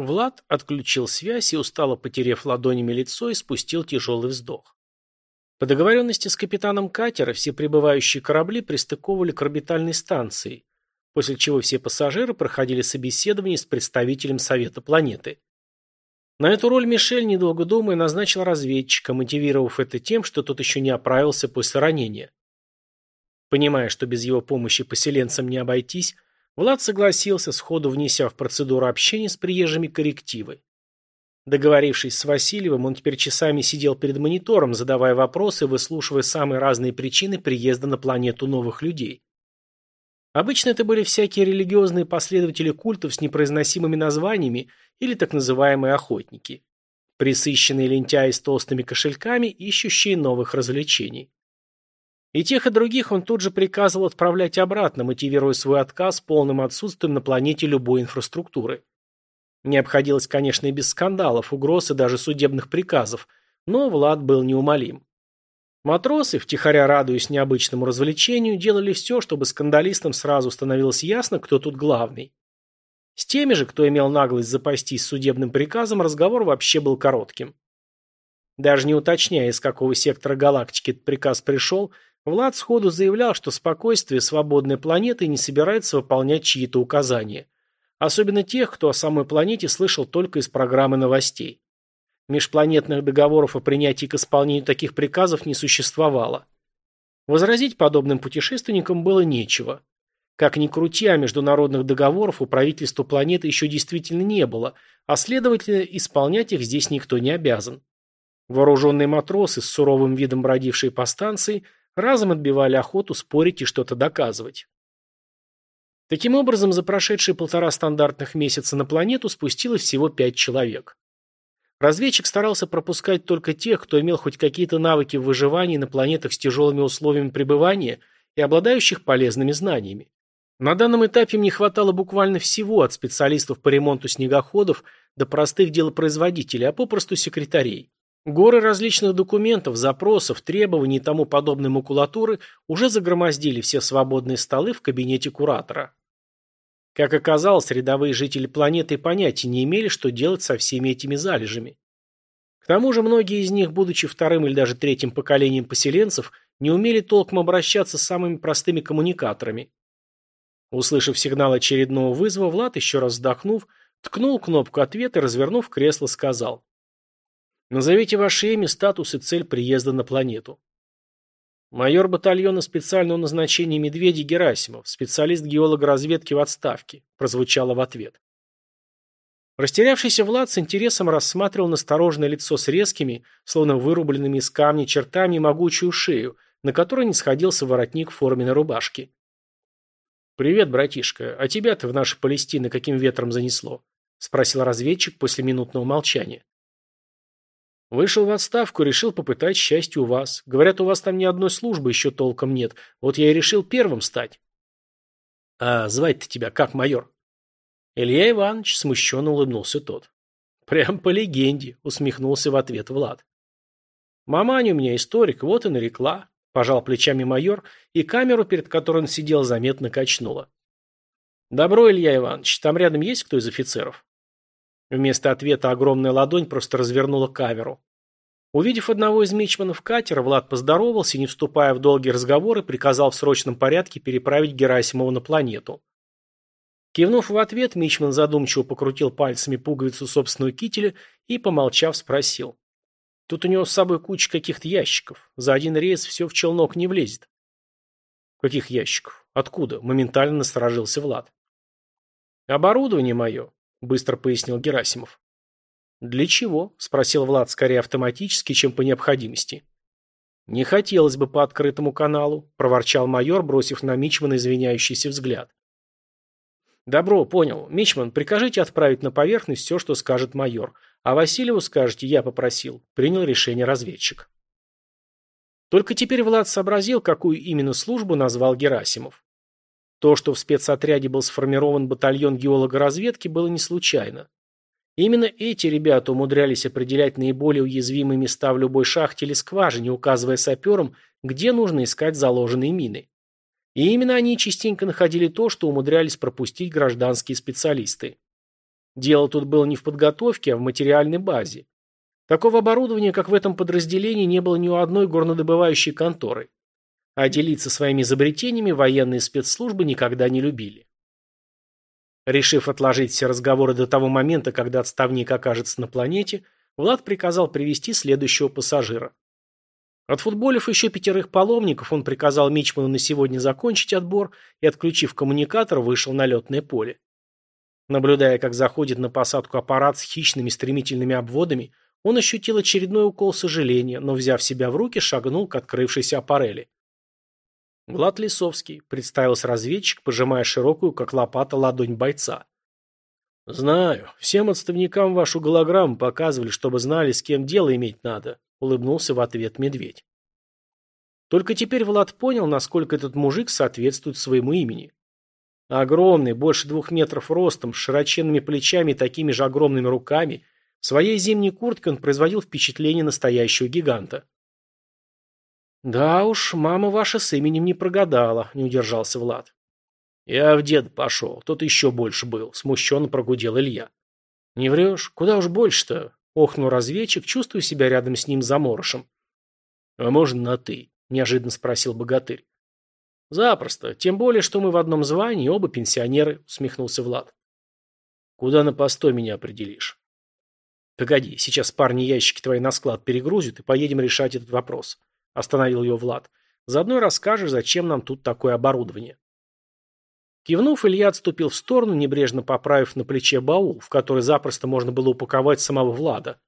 Влад отключил связь и, устало потерев ладонями лицо, испустил тяжелый вздох. По договоренности с капитаном катера все прибывающие корабли пристыковывали к орбитальной станции, после чего все пассажиры проходили собеседование с представителем Совета планеты. На эту роль Мишель, недолго думая, назначил разведчика, мотивировав это тем, что тот еще не оправился после ранения. Понимая, что без его помощи поселенцам не обойтись, Влад согласился, сходу внеся в процедуру общения с приезжими коррективы. Договорившись с Васильевым, он теперь часами сидел перед монитором, задавая вопросы, выслушивая самые разные причины приезда на планету новых людей. Обычно это были всякие религиозные последователи культов с непроизносимыми названиями или так называемые охотники. Присыщенные лентяи с толстыми кошельками, ищущие новых развлечений. И тех, и других он тут же приказывал отправлять обратно, мотивируя свой отказ полным отсутствием на планете любой инфраструктуры. Не обходилось, конечно, и без скандалов, угроз и даже судебных приказов, но Влад был неумолим. Матросы, втихаря радуясь необычному развлечению, делали все, чтобы скандалистам сразу становилось ясно, кто тут главный. С теми же, кто имел наглость запастись судебным приказом, разговор вообще был коротким. Даже не уточняя, из какого сектора галактики этот приказ пришел, Влад сходу заявлял, что спокойствие свободной планеты не собирается выполнять чьи-то указания. Особенно тех, кто о самой планете слышал только из программы новостей. Межпланетных договоров о принятии к исполнению таких приказов не существовало. Возразить подобным путешественникам было нечего. Как ни крути, а международных договоров у правительства планеты еще действительно не было, а следовательно, исполнять их здесь никто не обязан. Вооруженные матросы, с суровым видом бродившие по станции, разом отбивали охоту спорить и что-то доказывать. Таким образом, за прошедшие полтора стандартных месяца на планету спустилось всего пять человек. Разведчик старался пропускать только тех, кто имел хоть какие-то навыки в выживании на планетах с тяжелыми условиями пребывания и обладающих полезными знаниями. На данном этапе им не хватало буквально всего, от специалистов по ремонту снегоходов до простых делопроизводителей, а попросту секретарей. Горы различных документов, запросов, требований и тому подобной макулатуры уже загромоздили все свободные столы в кабинете куратора. Как оказалось, рядовые жители планеты понятия не имели, что делать со всеми этими залежами. К тому же многие из них, будучи вторым или даже третьим поколением поселенцев, не умели толком обращаться с самыми простыми коммуникаторами. Услышав сигнал очередного вызова, Влад, еще раз вздохнув, ткнул кнопку ответа и, развернув кресло, сказал. «Назовите ваше имя, статус и цель приезда на планету». Майор батальона специального назначения «Медведи» Герасимов, специалист геолога-разведки в отставке, прозвучало в ответ. Растерявшийся Влад с интересом рассматривал настороженное лицо с резкими, словно вырубленными из камня чертами и могучую шею, на которой не сходился воротник форменной рубашки. «Привет, братишка. А тебя-то в наши Палестины каким ветром занесло?» – спросил разведчик после минутного молчания. Вышел в отставку, решил попытать счастье у вас. Говорят, у вас там ни одной службы еще толком нет. Вот я и решил первым стать. А звать-то тебя как, майор? Илья Иванович смущенно улыбнулся тот. Прям по легенде, усмехнулся в ответ Влад. Мамань у меня историк, вот и нарекла. Пожал плечами майор, и камеру, перед которой он сидел, заметно качнула. Добро, Илья Иванович, там рядом есть кто из офицеров? Вместо ответа огромная ладонь просто развернула камеру. Увидев одного из мичманов катера, Влад поздоровался и, не вступая в долгие разговоры, приказал в срочном порядке переправить Герасимова на планету. Кивнув в ответ, мичман задумчиво покрутил пальцами пуговицу собственного кителя и, помолчав, спросил. Тут у него с собой куча каких-то ящиков. За один рейс все в челнок не влезет. Каких ящиков? Откуда? Моментально насторожился Влад. Оборудование мое. – быстро пояснил Герасимов. «Для чего?» – спросил Влад скорее автоматически, чем по необходимости. «Не хотелось бы по открытому каналу», – проворчал майор, бросив на Мичмана извиняющийся взгляд. «Добро, понял. Мичман, прикажите отправить на поверхность все, что скажет майор. А Васильеву скажете, я попросил», – принял решение разведчик. Только теперь Влад сообразил, какую именно службу назвал Герасимов. То, что в спецотряде был сформирован батальон геолога-разведки, было не случайно. Именно эти ребята умудрялись определять наиболее уязвимые места в любой шахте или скважине, указывая саперам, где нужно искать заложенные мины. И именно они частенько находили то, что умудрялись пропустить гражданские специалисты. Дело тут было не в подготовке, а в материальной базе. Такого оборудования, как в этом подразделении, не было ни у одной горнодобывающей конторы. А делиться своими изобретениями военные спецслужбы никогда не любили. Решив отложить все разговоры до того момента, когда отставник окажется на планете, Влад приказал привести следующего пассажира. Отфутболив еще пятерых паломников, он приказал Мичману на сегодня закончить отбор и, отключив коммуникатор, вышел на летное поле. Наблюдая, как заходит на посадку аппарат с хищными стремительными обводами, он ощутил очередной укол сожаления, но, взяв себя в руки, шагнул к открывшейся аппарели. Влад Лисовский, представился разведчик, пожимая широкую, как лопата, ладонь бойца. «Знаю. Всем отставникам вашу голограмму показывали, чтобы знали, с кем дело иметь надо улыбнулся в ответ медведь. Только теперь Влад понял, насколько этот мужик соответствует своему имени. Огромный, больше двух метров ростом, с широченными плечами и такими же огромными руками, своей зимней куртке он производил впечатление настоящего гиганта. «Да уж, мама ваша с именем не прогадала», — не удержался Влад. «Я в дед пошел, тот еще больше был», — смущенно прогудел Илья. «Не врешь? Куда уж больше-то? Охнул разведчик, чувствуя себя рядом с ним заморышем. «А можно на «ты»?» – неожиданно спросил богатырь. «Запросто. Тем более, что мы в одном звании, оба пенсионеры», – усмехнулся Влад. «Куда на постой меня определишь?» «Погоди, сейчас парни ящики твои на склад перегрузят, и поедем решать этот вопрос», – остановил ее Влад. «Заодно и расскажешь, зачем нам тут такое оборудование». Кивнув, Илья отступил в сторону, небрежно поправив на плече баул, в который запросто можно было упаковать самого Влада.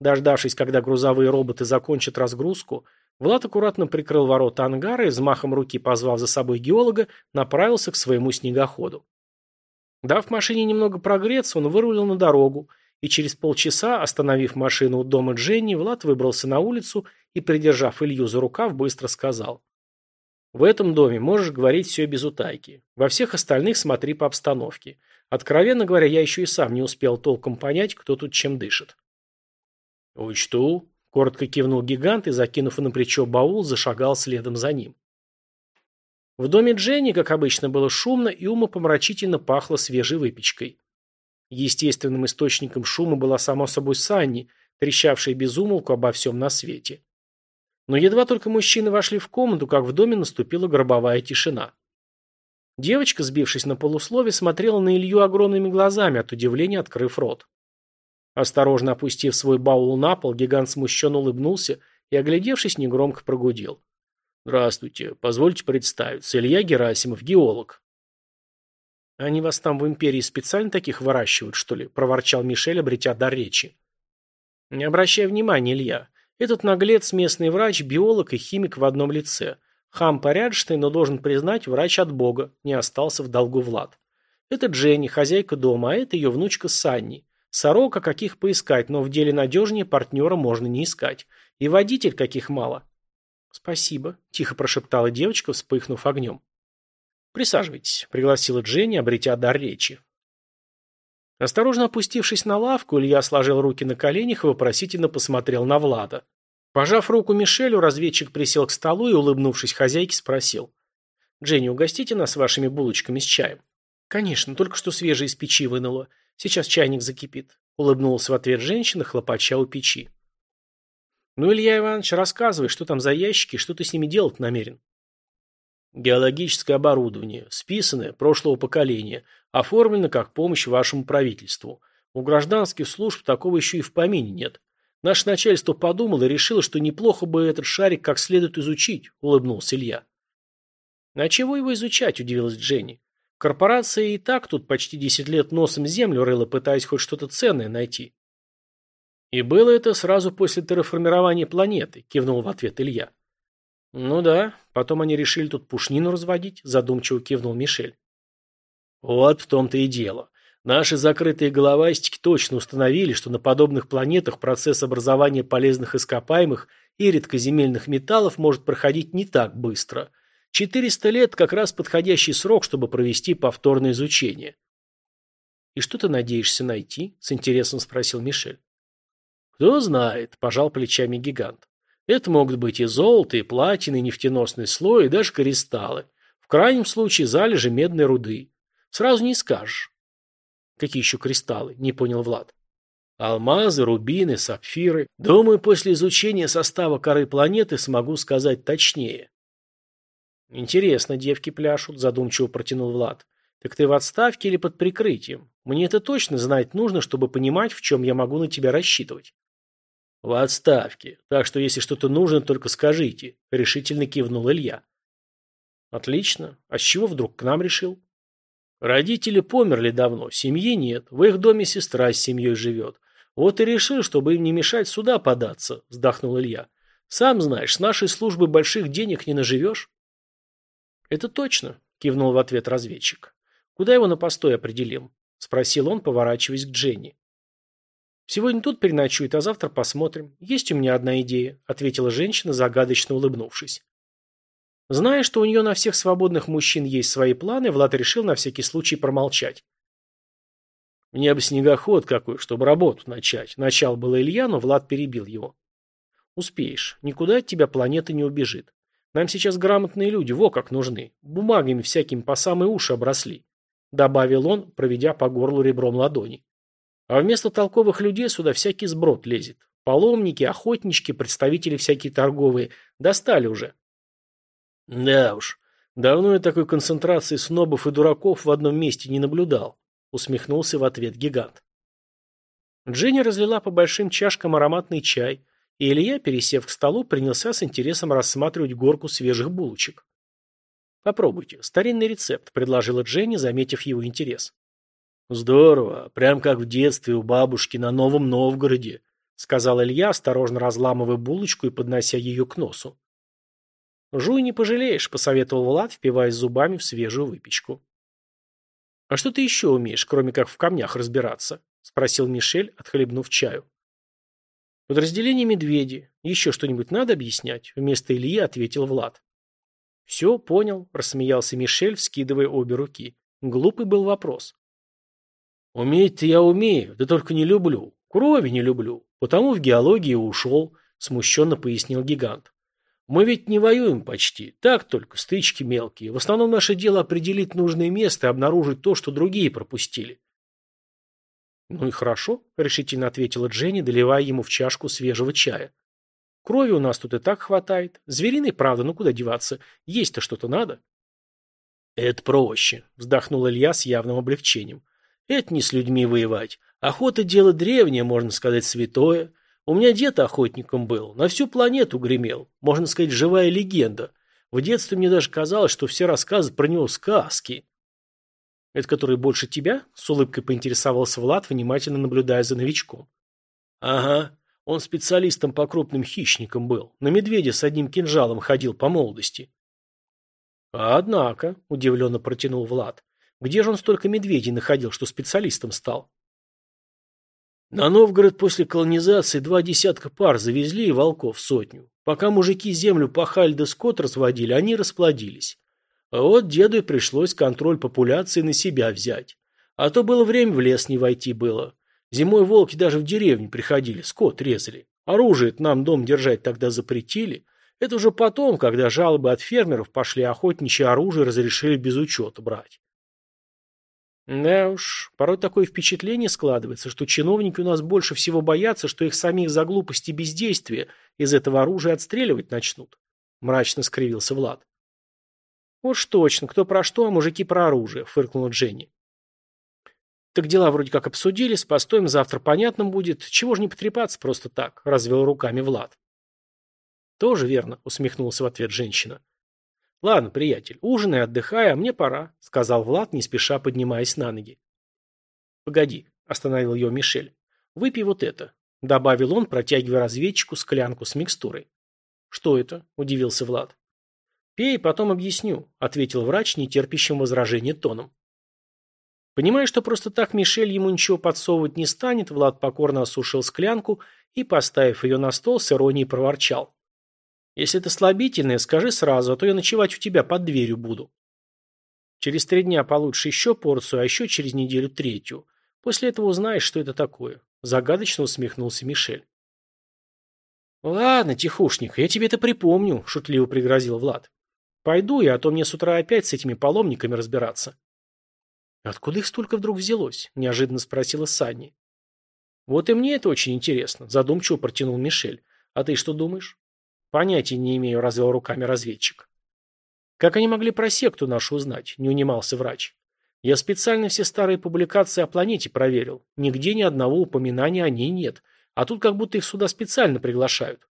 Дождавшись, когда грузовые роботы закончат разгрузку, Влад аккуратно прикрыл ворота ангара и, взмахом руки позвав за собой геолога, направился к своему снегоходу. Дав машине немного прогреться, он вырулил на дорогу, и через полчаса, остановив машину у дома Дженни, Влад выбрался на улицу и, придержав Илью за рукав, быстро сказал – в этом доме можешь говорить все без утайки. Во всех остальных смотри по обстановке. Откровенно говоря, я еще и сам не успел толком понять, кто тут чем дышит. «Учту», — коротко кивнул гигант и, закинув на плечо баул, зашагал следом за ним. В доме Дженни, как обычно, было шумно и умопомрачительно пахло свежей выпечкой. Естественным источником шума была, само собой, Санни, трещавшая без умолку обо всем на свете. Но едва только мужчины вошли в комнату, как в доме наступила гробовая тишина. Девочка, сбившись на полуслове, смотрела на Илью огромными глазами, от удивления открыв рот. Осторожно опустив свой баул на пол, гигант смущенно улыбнулся и, оглядевшись, негромко прогудел. «Здравствуйте. Позвольте представиться. Илья Герасимов, геолог». «Они вас там в империи специально таких выращивают, что ли?» – проворчал Мишель, обретя дар речи. «Не обращай внимания, Илья. Этот наглец – местный врач, биолог и химик в одном лице. Хам порядочный, но должен признать, врач от бога, не остался в долгу Влад. Это Дженни, хозяйка дома, а это ее внучка Санни. Сорока каких поискать, но в деле надежнее партнера можно не искать. И водитель каких мало. Спасибо, тихо прошептала девочка, вспыхнув огнем. Присаживайтесь, пригласила Дженни, обретя дар речи. Осторожно опустившись на лавку, Илья сложил руки на коленях и вопросительно посмотрел на Влада. Пожав руку Мишелю, разведчик присел к столу и, улыбнувшись хозяйке, спросил. «Дженни, угостите нас вашими булочками с чаем?» «Конечно, только что свежие из печи вынула. Сейчас чайник закипит», — улыбнулась в ответ женщина, хлопача у печи. «Ну, Илья Иванович, рассказывай, что там за ящики, что ты с ними делать намерен?» Геологическое оборудование, списанное, прошлого поколения, оформлено как помощь вашему правительству. У гражданских служб такого еще и в помине нет. Наше начальство подумало и решило, что неплохо бы этот шарик как следует изучить, улыбнулся Илья. А чего его изучать, удивилась Дженни. Корпорация и так тут почти 10 лет носом землю рыла, пытаясь хоть что-то ценное найти. И было это сразу после терраформирования планеты, кивнул в ответ Илья. «Ну да, потом они решили тут пушнину разводить», – задумчиво кивнул Мишель. «Вот в том-то и дело. Наши закрытые головастики точно установили, что на подобных планетах процесс образования полезных ископаемых и редкоземельных металлов может проходить не так быстро. 400 лет – как раз подходящий срок, чтобы провести повторное изучение». «И что ты надеешься найти?» – с интересом спросил Мишель. «Кто знает», – пожал плечами гигант. Это могут быть и золото, и платины, и нефтеносный слой, и даже кристаллы. В крайнем случае залежи медной руды. Сразу не скажешь. Какие еще кристаллы? Не понял Влад. Алмазы, рубины, сапфиры. Думаю, после изучения состава коры планеты смогу сказать точнее. Интересно, девки пляшут, задумчиво протянул Влад. Так ты в отставке или под прикрытием? Мне это точно знать нужно, чтобы понимать, в чем я могу на тебя рассчитывать. В отставке. Так что, если что-то нужно, только скажите, решительно кивнул Илья. Отлично. А с чего вдруг к нам решил? Родители померли давно, семьи нет. В их доме сестра с семьей живет. Вот и решил, чтобы им не мешать сюда податься, вздохнул Илья. Сам знаешь, с нашей службы больших денег не наживешь. Это точно, кивнул в ответ разведчик. Куда его на постой определим? Спросил он, поворачиваясь к Дженни. «Сегодня тут переночует, а завтра посмотрим. Есть у меня одна идея», — ответила женщина, загадочно улыбнувшись. Зная, что у нее на всех свободных мужчин есть свои планы, Влад решил на всякий случай промолчать. «Мне бы снегоход какой, чтобы работу начать». Начал было Илья, но Влад перебил его. «Успеешь. Никуда от тебя планета не убежит. Нам сейчас грамотные люди, во как нужны. Бумагами всякими по самые уши обросли добавил он, проведя по горлу ребром ладони. А вместо толковых людей сюда всякий сброд лезет. Паломники, охотнички, представители всякие торговые. Достали уже. Да уж, давно я такой концентрации снобов и дураков в одном месте не наблюдал, усмехнулся в ответ гигант. Дженни разлила по большим чашкам ароматный чай, и Илья, пересев к столу, принялся с интересом рассматривать горку свежих булочек. «Попробуйте. Старинный рецепт», – предложила Дженни, заметив его интерес. «Здорово. Прям как в детстве у бабушки на Новом Новгороде», – сказал Илья, осторожно разламывая булочку и поднося ее к носу. «Жуй не пожалеешь», – посоветовал Влад, впиваясь зубами в свежую выпечку. «А что ты еще умеешь, кроме как в камнях разбираться?» – спросил Мишель, отхлебнув чаю. «Подразделение медведи. Еще что-нибудь надо объяснять?» – вместо Ильи ответил Влад. «Все, понял», – рассмеялся Мишель, вскидывая обе руки. Глупый был вопрос. «Уметь-то я умею, да только не люблю. Крови не люблю. Потому в геологии ушел», – смущенно пояснил гигант. «Мы ведь не воюем почти. Так только, стычки мелкие. В основном наше дело определить нужное место и обнаружить то, что другие пропустили». «Ну и хорошо», – решительно ответила Дженни, доливая ему в чашку свежего чая. Крови у нас тут и так хватает. Звериной, правда, ну куда деваться? Есть-то что-то надо. Это проще, вздохнул Илья с явным облегчением. Это не с людьми воевать. Охота – дело древнее, можно сказать, святое. У меня дед охотником был, на всю планету гремел. Можно сказать, живая легенда. В детстве мне даже казалось, что все рассказы про него сказки. Это который больше тебя? С улыбкой поинтересовался Влад, внимательно наблюдая за новичком. Ага. Он специалистом по крупным хищникам был. На медведя с одним кинжалом ходил по молодости. Однако, удивленно протянул Влад, где же он столько медведей находил, что специалистом стал? На Новгород после колонизации два десятка пар завезли и волков сотню. Пока мужики землю пахали да скот разводили, они расплодились. А вот деду и пришлось контроль популяции на себя взять. А то было время в лес не войти было. Зимой волки даже в деревню приходили, скот резали. Оружие нам дом держать тогда запретили. Это уже потом, когда жалобы от фермеров пошли, охотничье оружие разрешили без учета брать. Да уж, порой такое впечатление складывается, что чиновники у нас больше всего боятся, что их самих за глупости и бездействие из этого оружия отстреливать начнут. Мрачно скривился Влад. Уж точно, кто про что, а мужики про оружие, фыркнула Дженни. Так дела вроде как обсудили, с постоем завтра понятным будет. Чего ж не потрепаться просто так, развел руками Влад. Тоже верно, усмехнулся в ответ женщина. Ладно, приятель, ужинай, отдыхай, а мне пора, сказал Влад, не спеша поднимаясь на ноги. Погоди, остановил ее Мишель. Выпей вот это, добавил он, протягивая разведчику склянку с микстурой. Что это? удивился Влад. Пей, потом объясню, ответил врач, нетерпящим возражения тоном. Понимая, что просто так Мишель ему ничего подсовывать не станет, Влад покорно осушил склянку и, поставив ее на стол, с иронией проворчал. «Если это слабительное, скажи сразу, а то я ночевать у тебя под дверью буду». Через три дня получишь еще порцию, а еще через неделю третью. После этого узнаешь, что это такое. Загадочно усмехнулся Мишель. «Ладно, тихушник, я тебе это припомню», – шутливо пригрозил Влад. «Пойду я, а то мне с утра опять с этими паломниками разбираться». «Откуда их столько вдруг взялось?» – неожиданно спросила Санни. «Вот и мне это очень интересно», – задумчиво протянул Мишель. «А ты что думаешь?» «Понятия не имею», – развел руками разведчик. «Как они могли про секту нашу узнать?» – не унимался врач. «Я специально все старые публикации о планете проверил. Нигде ни одного упоминания о ней нет. А тут как будто их сюда специально приглашают».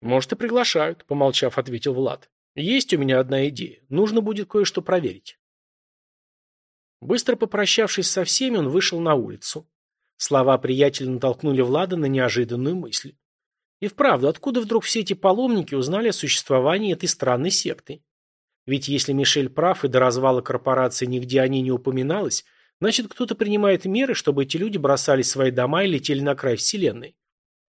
«Может, и приглашают», – помолчав, ответил Влад. «Есть у меня одна идея. Нужно будет кое-что проверить». Быстро попрощавшись со всеми, он вышел на улицу. Слова приятеля натолкнули Влада на неожиданную мысль. И вправду, откуда вдруг все эти паломники узнали о существовании этой странной секты? Ведь если Мишель прав и до развала корпорации нигде о ней не упоминалось, значит кто-то принимает меры, чтобы эти люди бросали свои дома и летели на край Вселенной.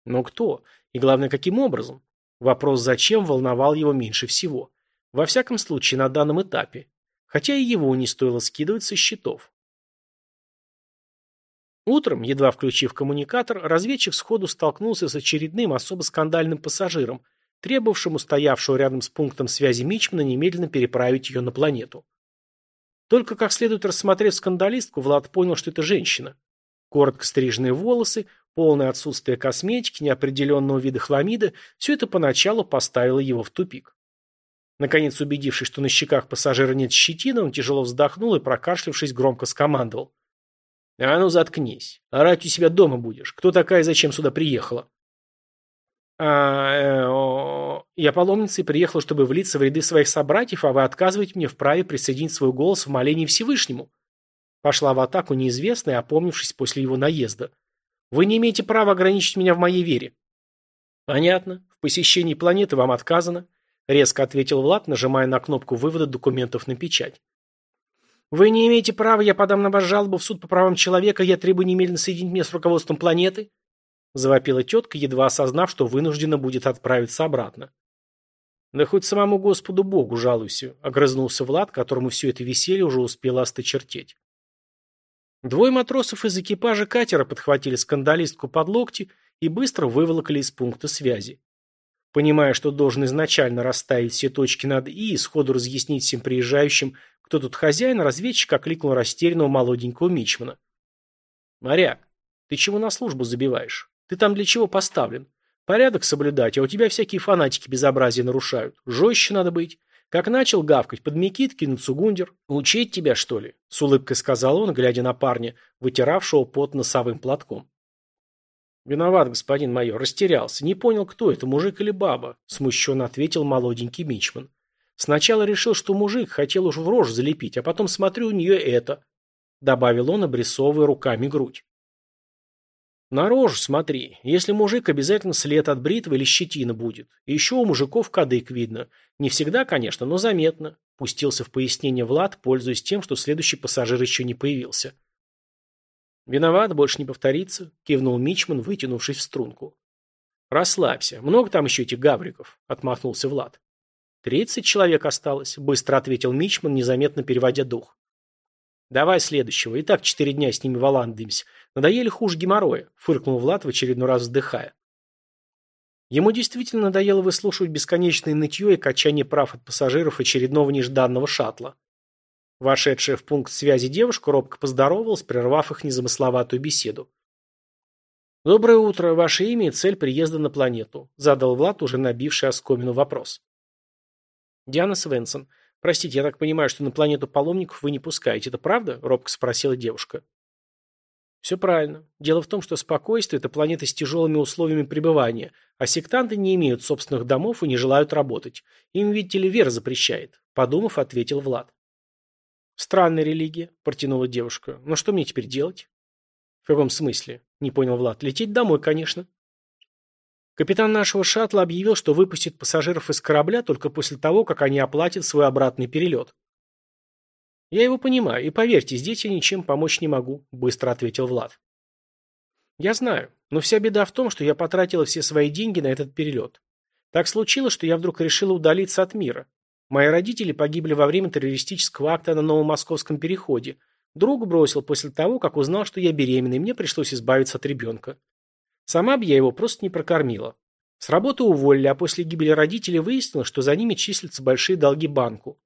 Но кто? И главное, каким образом? Вопрос «зачем» волновал его меньше всего. Во всяком случае, на данном этапе хотя и его не стоило скидывать со счетов. Утром, едва включив коммуникатор, разведчик сходу столкнулся с очередным особо скандальным пассажиром, требовавшим стоявшего рядом с пунктом связи Мичмана немедленно переправить ее на планету. Только как следует рассмотрев скандалистку, Влад понял, что это женщина. Коротко стриженные волосы, полное отсутствие косметики, неопределенного вида хламида – все это поначалу поставило его в тупик. Наконец, убедившись, что на щеках пассажира нет щетины, он тяжело вздохнул и, прокашлявшись, громко скомандовал. «А ну, заткнись. Орать у себя дома будешь. Кто такая зачем сюда приехала?» «А, э, о, я паломница и приехала, чтобы влиться в ряды своих собратьев, а вы отказываете мне в праве присоединить свой голос в молении Всевышнему». Пошла в атаку неизвестная, опомнившись после его наезда. «Вы не имеете права ограничить меня в моей вере». «Понятно. В посещении планеты вам отказано. Резко ответил Влад, нажимая на кнопку вывода документов на печать. «Вы не имеете права, я подам на вас жалобу в суд по правам человека, я требую немедленно соединить меня с руководством планеты?» Завопила тетка, едва осознав, что вынуждена будет отправиться обратно. «Да хоть самому Господу Богу жалуйся», — огрызнулся Влад, которому все это веселье уже успело осточертеть. Двое матросов из экипажа катера подхватили скандалистку под локти и быстро выволокли из пункта связи. Понимая, что должен изначально расставить все точки над «и» и сходу разъяснить всем приезжающим, кто тут хозяин, разведчик окликнул растерянного молоденького мичмана. «Моряк, ты чего на службу забиваешь? Ты там для чего поставлен? Порядок соблюдать, а у тебя всякие фанатики безобразия нарушают. Жестче надо быть. Как начал гавкать, под Микитки на Цугундер. Учить тебя, что ли?» С улыбкой сказал он, глядя на парня, вытиравшего пот носовым платком. «Виноват, господин майор, растерялся. Не понял, кто это, мужик или баба?» Смущенно ответил молоденький мичман. «Сначала решил, что мужик, хотел уж в рожь залепить, а потом смотрю, у нее это», добавил он, обрисовывая руками грудь. «На рожу смотри. Если мужик, обязательно след от бритвы или щетина будет. И еще у мужиков кадык видно. Не всегда, конечно, но заметно», пустился в пояснение Влад, пользуясь тем, что следующий пассажир еще не появился. «Виноват, больше не повторится», — кивнул Мичман, вытянувшись в струнку. «Расслабься. Много там еще этих гавриков?» — отмахнулся Влад. «Тридцать человек осталось», — быстро ответил Мичман, незаметно переводя дух. «Давай следующего. И так четыре дня с ними валандаемся. Надоели хуже геморроя», — фыркнул Влад, в очередной раз вздыхая. Ему действительно надоело выслушивать бесконечное нытье и качание прав от пассажиров очередного нежданного шаттла. Вошедшая в пункт связи девушка робко поздоровалась, прервав их незамысловатую беседу. «Доброе утро. Ваше имя и цель приезда на планету», – задал Влад, уже набивший оскомину вопрос. «Диана Свенсон. Простите, я так понимаю, что на планету паломников вы не пускаете. Это правда?» – робко спросила девушка. Все правильно. Дело в том, что спокойствие – это планета с тяжелыми условиями пребывания, а сектанты не имеют собственных домов и не желают работать. Им, видите ли, вера запрещает. Подумав, ответил Влад. «Странная религия», – протянула девушка. «Но что мне теперь делать?» «В каком смысле?» – не понял Влад. «Лететь домой, конечно». Капитан нашего шаттла объявил, что выпустит пассажиров из корабля только после того, как они оплатят свой обратный перелет. «Я его понимаю, и поверьте, здесь я ничем помочь не могу», – быстро ответил Влад. «Я знаю, но вся беда в том, что я потратила все свои деньги на этот перелет. Так случилось, что я вдруг решила удалиться от мира. Мои родители погибли во время террористического акта на Новом Московском переходе. Друг бросил после того, как узнал, что я беременна, и мне пришлось избавиться от ребенка. Сама бы я его просто не прокормила. С работы уволили, а после гибели родителей выяснилось, что за ними числятся большие долги банку.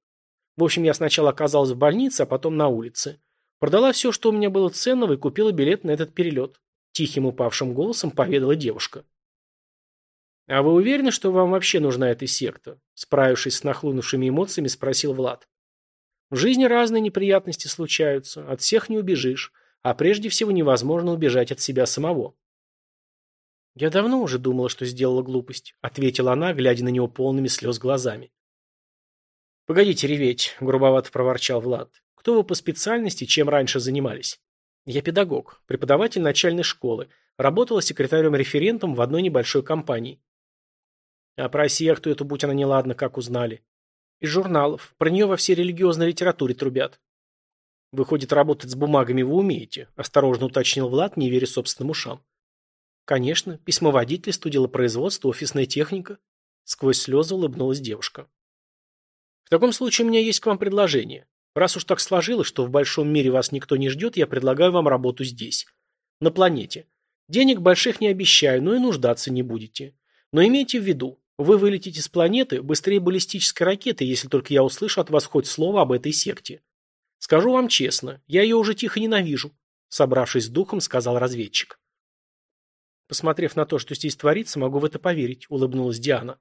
В общем, я сначала оказалась в больнице, а потом на улице. Продала все, что у меня было ценного, и купила билет на этот перелет. Тихим упавшим голосом поведала девушка. «А вы уверены, что вам вообще нужна эта секта?» Справившись с нахлынувшими эмоциями, спросил Влад. «В жизни разные неприятности случаются, от всех не убежишь, а прежде всего невозможно убежать от себя самого». «Я давно уже думала, что сделала глупость», — ответила она, глядя на него полными слез глазами. «Погодите реветь», — грубовато проворчал Влад. «Кто вы по специальности, чем раньше занимались?» «Я педагог, преподаватель начальной школы, работала секретарем-референтом в одной небольшой компании. А про секту эту, будь она неладна, как узнали. Из журналов. Про нее во всей религиозной литературе трубят. Выходит, работать с бумагами вы умеете, осторожно уточнил Влад, не веря собственным ушам. Конечно, письмоводительство, делопроизводство, офисная техника. Сквозь слезы улыбнулась девушка. В таком случае у меня есть к вам предложение. Раз уж так сложилось, что в большом мире вас никто не ждет, я предлагаю вам работу здесь, на планете. Денег больших не обещаю, но и нуждаться не будете. Но имейте в виду, вы вылетите с планеты быстрее баллистической ракеты, если только я услышу от вас хоть слово об этой секте. Скажу вам честно, я ее уже тихо ненавижу, собравшись с духом, сказал разведчик. Посмотрев на то, что здесь творится, могу в это поверить, улыбнулась Диана.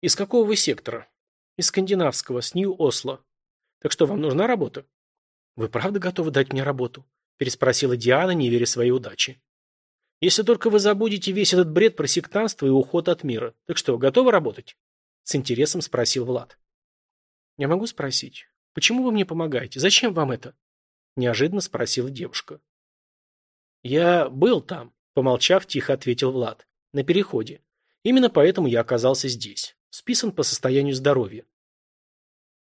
Из какого вы сектора? Из скандинавского, с Нью-Осло. Так что, вам нужна работа? Вы правда готовы дать мне работу? Переспросила Диана, не веря своей удаче. Если только вы забудете весь этот бред про сектанство и уход от мира. Так что, готовы работать? С интересом спросил Влад. Я могу спросить, почему вы мне помогаете? Зачем вам это? Неожиданно спросила девушка. Я был там, помолчав, тихо ответил Влад. На переходе. Именно поэтому я оказался здесь. Списан по состоянию здоровья.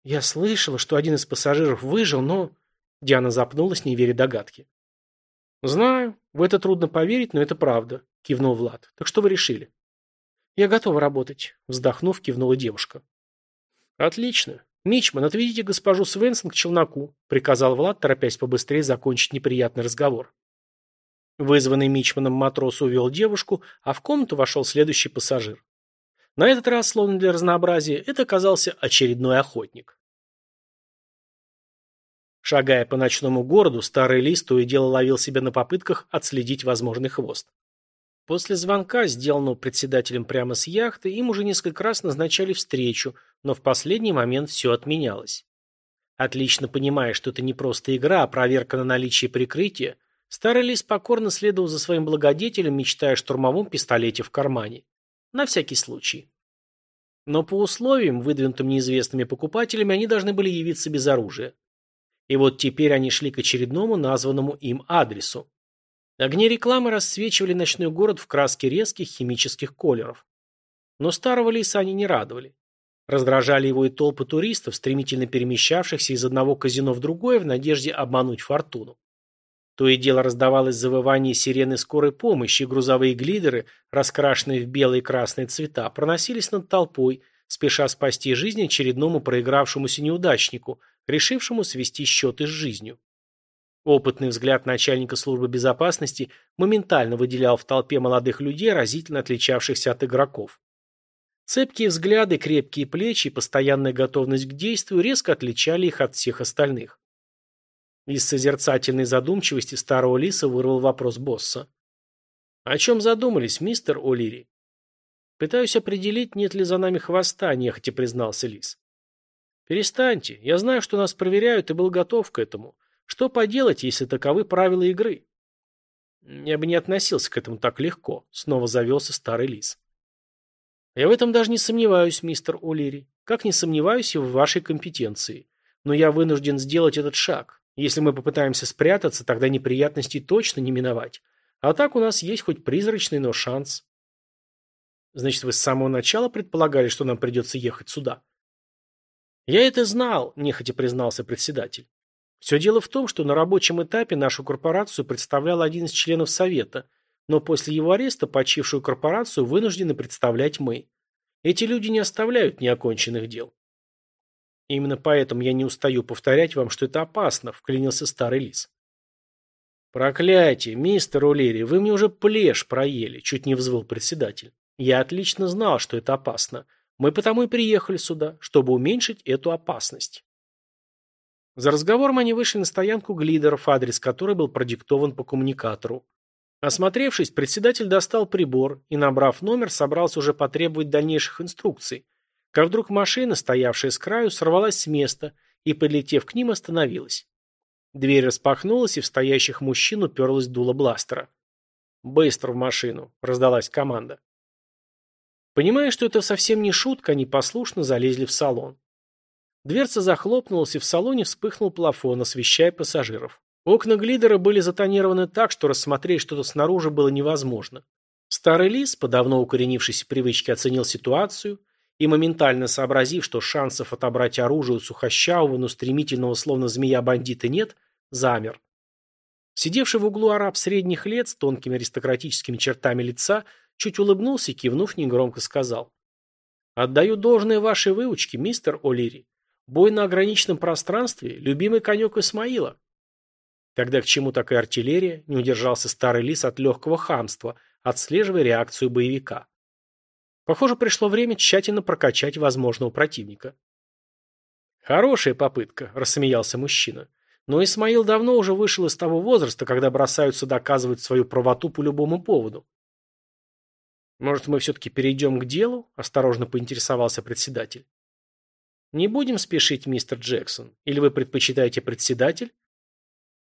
Я слышала, что один из пассажиров выжил, но... Диана запнулась, не веря догадке. «Знаю. В это трудно поверить, но это правда», – кивнул Влад. «Так что вы решили?» «Я готова работать», – вздохнув, кивнула девушка. «Отлично. Мичман, отведите госпожу Свенсон к челноку», – приказал Влад, торопясь побыстрее закончить неприятный разговор. Вызванный Мичманом матрос увел девушку, а в комнату вошел следующий пассажир. На этот раз, словно для разнообразия, это оказался очередной охотник. Шагая по ночному городу, старый лист то и дело ловил себя на попытках отследить возможный хвост. После звонка, сделанного председателем прямо с яхты, им уже несколько раз назначали встречу, но в последний момент все отменялось. Отлично понимая, что это не просто игра, а проверка на наличие прикрытия, старый лис покорно следовал за своим благодетелем, мечтая о штурмовом пистолете в кармане. На всякий случай. Но по условиям, выдвинутым неизвестными покупателями, они должны были явиться без оружия. И вот теперь они шли к очередному названному им адресу. Огни рекламы расцвечивали ночной город в краске резких химических колеров. Но старого лиса они не радовали. Раздражали его и толпы туристов, стремительно перемещавшихся из одного казино в другое в надежде обмануть фортуну. То и дело раздавалось завывание сирены скорой помощи, и грузовые глидеры, раскрашенные в белые и красные цвета, проносились над толпой, спеша спасти жизнь очередному проигравшемуся неудачнику, решившему свести счеты с жизнью. Опытный взгляд начальника службы безопасности моментально выделял в толпе молодых людей, разительно отличавшихся от игроков. Цепкие взгляды, крепкие плечи и постоянная готовность к действию резко отличали их от всех остальных. Из созерцательной задумчивости старого лиса вырвал вопрос босса. «О чем задумались, мистер О'Лири?» «Пытаюсь определить, нет ли за нами хвоста», – нехотя признался лис. Перестаньте. Я знаю, что нас проверяют и был готов к этому. Что поделать, если таковы правила игры? Я бы не относился к этому так легко, снова завелся старый лис. Я в этом даже не сомневаюсь, мистер О'Лири. Как не сомневаюсь и в вашей компетенции. Но я вынужден сделать этот шаг. Если мы попытаемся спрятаться, тогда неприятностей точно не миновать. А так у нас есть хоть призрачный, но шанс. Значит, вы с самого начала предполагали, что нам придется ехать сюда? «Я это знал», – нехотя признался председатель. «Все дело в том, что на рабочем этапе нашу корпорацию представлял один из членов Совета, но после его ареста почившую корпорацию вынуждены представлять мы. Эти люди не оставляют неоконченных дел». «Именно поэтому я не устаю повторять вам, что это опасно», – вклинился старый лис. «Проклятие, мистер Улири, вы мне уже плешь проели», – чуть не взвыл председатель. «Я отлично знал, что это опасно. Мы потому и приехали сюда, чтобы уменьшить эту опасность. За разговором они вышли на стоянку глидеров, адрес которой был продиктован по коммуникатору. Осмотревшись, председатель достал прибор и, набрав номер, собрался уже потребовать дальнейших инструкций, как вдруг машина, стоявшая с краю, сорвалась с места и, подлетев к ним, остановилась. Дверь распахнулась, и в стоящих мужчин уперлась дуло бластера. «Быстро в машину!» – раздалась команда. Понимая, что это совсем не шутка, они послушно залезли в салон. Дверца захлопнулась, и в салоне вспыхнул плафон, освещая пассажиров. Окна глидера были затонированы так, что рассмотреть что-то снаружи было невозможно. Старый лис, по давно укоренившейся привычке, оценил ситуацию и, моментально сообразив, что шансов отобрать оружие у сухощавого, но стремительного, словно змея бандита, нет, замер. Сидевший в углу араб средних лет с тонкими аристократическими чертами лица чуть улыбнулся и, кивнув, негромко сказал. «Отдаю должное вашей выучке, мистер О'Лири. Бой на ограниченном пространстве – любимый конек Исмаила». Тогда к чему такая артиллерия, не удержался старый лис от легкого хамства, отслеживая реакцию боевика. Похоже, пришло время тщательно прокачать возможного противника. «Хорошая попытка», – рассмеялся мужчина. Но Исмаил давно уже вышел из того возраста, когда бросаются доказывать свою правоту по любому поводу. «Может, мы все-таки перейдем к делу?» – осторожно поинтересовался председатель. «Не будем спешить, мистер Джексон. Или вы предпочитаете председатель?»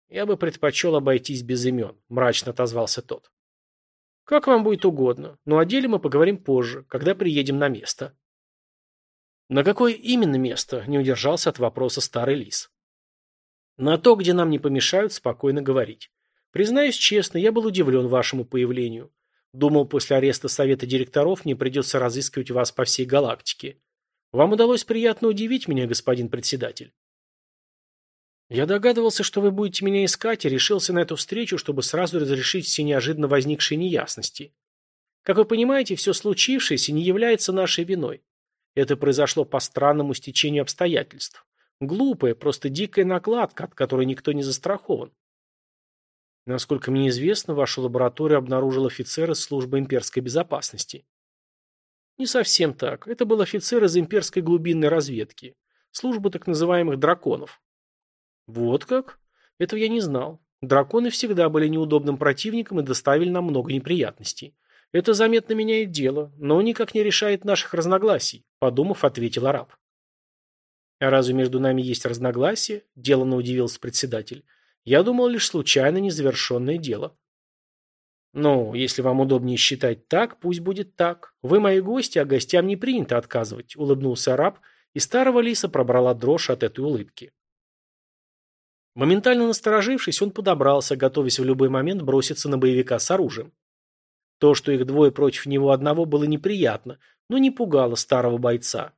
«Я бы предпочел обойтись без имен», – мрачно отозвался тот. «Как вам будет угодно, но о деле мы поговорим позже, когда приедем на место». «На какое именно место?» – не удержался от вопроса старый лис. На то, где нам не помешают спокойно говорить. Признаюсь честно, я был удивлен вашему появлению. Думал, после ареста совета директоров мне придется разыскивать вас по всей галактике. Вам удалось приятно удивить меня, господин председатель. Я догадывался, что вы будете меня искать, и решился на эту встречу, чтобы сразу разрешить все неожиданно возникшие неясности. Как вы понимаете, все случившееся не является нашей виной. Это произошло по странному стечению обстоятельств. Глупая, просто дикая накладка, от которой никто не застрахован. Насколько мне известно, вашу лабораторию обнаружил офицер из службы имперской безопасности. Не совсем так. Это был офицер из имперской глубинной разведки. Службы так называемых драконов. Вот как? Этого я не знал. Драконы всегда были неудобным противником и доставили нам много неприятностей. Это заметно меняет дело, но никак не решает наших разногласий, подумав, ответил араб. А разве между нами есть разногласия? Деланно удивился председатель. Я думал лишь случайно незавершенное дело. Ну, если вам удобнее считать так, пусть будет так. Вы мои гости, а гостям не принято отказывать, улыбнулся араб, и старого лиса пробрала дрожь от этой улыбки. Моментально насторожившись, он подобрался, готовясь в любой момент броситься на боевика с оружием. То, что их двое против него одного, было неприятно, но не пугало старого бойца.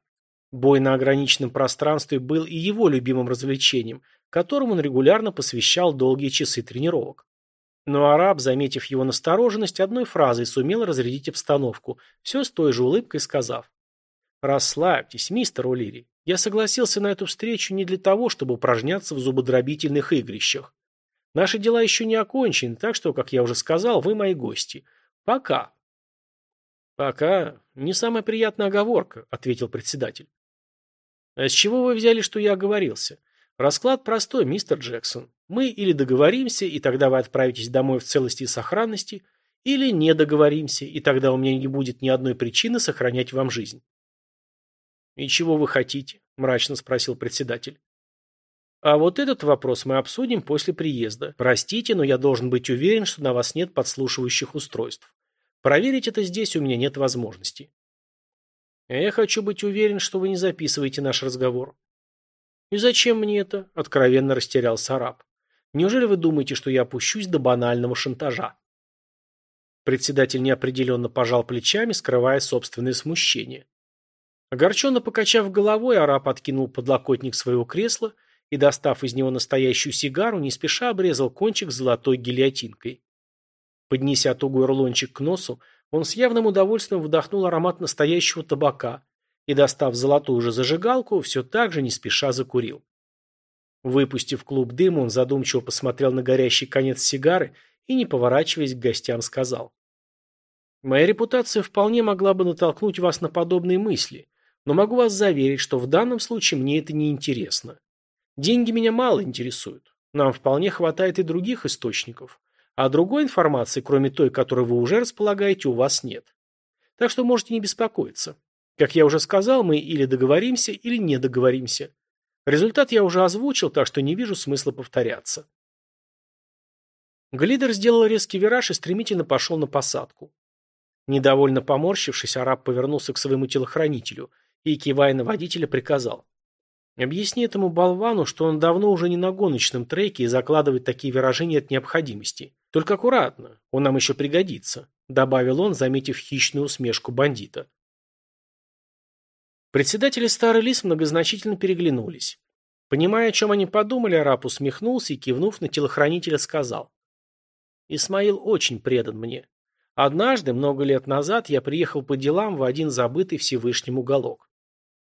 Бой на ограниченном пространстве был и его любимым развлечением, которому он регулярно посвящал долгие часы тренировок. Но араб, заметив его настороженность, одной фразой сумел разрядить обстановку, все с той же улыбкой сказав. «Расслабьтесь, мистер О'Лири. Я согласился на эту встречу не для того, чтобы упражняться в зубодробительных игрищах. Наши дела еще не окончены, так что, как я уже сказал, вы мои гости. Пока». «Пока. Не самая приятная оговорка», — ответил председатель. А с чего вы взяли, что я оговорился? Расклад простой, мистер Джексон. Мы или договоримся, и тогда вы отправитесь домой в целости и сохранности, или не договоримся, и тогда у меня не будет ни одной причины сохранять вам жизнь. «И чего вы хотите?» – мрачно спросил председатель. «А вот этот вопрос мы обсудим после приезда. Простите, но я должен быть уверен, что на вас нет подслушивающих устройств. Проверить это здесь у меня нет возможности». Я хочу быть уверен, что вы не записываете наш разговор. И зачем мне это? Откровенно растерялся араб. Неужели вы думаете, что я опущусь до банального шантажа? Председатель неопределенно пожал плечами, скрывая собственное смущение. Огорченно покачав головой, араб откинул подлокотник своего кресла и, достав из него настоящую сигару, не спеша обрезал кончик золотой гильотинкой. Поднеся тугой рулончик к носу, он с явным удовольствием вдохнул аромат настоящего табака и, достав золотую же зажигалку, все так же не спеша закурил. Выпустив клуб дыма, он задумчиво посмотрел на горящий конец сигары и, не поворачиваясь к гостям, сказал. «Моя репутация вполне могла бы натолкнуть вас на подобные мысли, но могу вас заверить, что в данном случае мне это не интересно. Деньги меня мало интересуют. Нам вполне хватает и других источников. А другой информации, кроме той, которой вы уже располагаете, у вас нет. Так что можете не беспокоиться. Как я уже сказал, мы или договоримся, или не договоримся. Результат я уже озвучил, так что не вижу смысла повторяться. Глидер сделал резкий вираж и стремительно пошел на посадку. Недовольно поморщившись, араб повернулся к своему телохранителю и, кивая на водителя, приказал. «Объясни этому болвану, что он давно уже не на гоночном треке и закладывать такие виражи нет необходимости. Только аккуратно, он нам еще пригодится», — добавил он, заметив хищную усмешку бандита. Председатели Старый Лис многозначительно переглянулись. Понимая, о чем они подумали, араб усмехнулся и, кивнув на телохранителя, сказал. «Исмаил очень предан мне. Однажды, много лет назад, я приехал по делам в один забытый Всевышним уголок.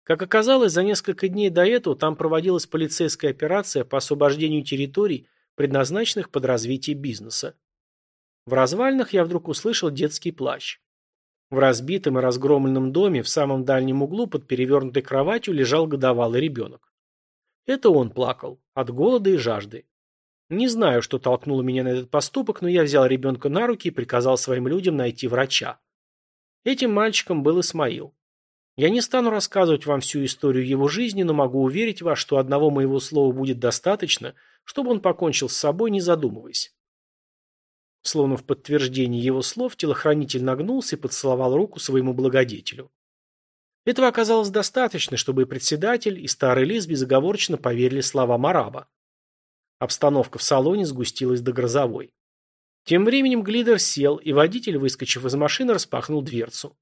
Как оказалось, за несколько дней до этого там проводилась полицейская операция по освобождению территорий, предназначенных под развитие бизнеса. В развалинах я вдруг услышал детский плач. В разбитом и разгромленном доме в самом дальнем углу под перевернутой кроватью лежал годовалый ребенок. Это он плакал, от голода и жажды. Не знаю, что толкнуло меня на этот поступок, но я взял ребенка на руки и приказал своим людям найти врача. Этим мальчиком был Исмаил. Я не стану рассказывать вам всю историю его жизни, но могу уверить вас, что одного моего слова будет достаточно, чтобы он покончил с собой, не задумываясь. Словно в подтверждение его слов, телохранитель нагнулся и поцеловал руку своему благодетелю. Этого оказалось достаточно, чтобы и председатель, и старый лис безоговорочно поверили словам араба. Обстановка в салоне сгустилась до грозовой. Тем временем Глидер сел, и водитель, выскочив из машины, распахнул дверцу.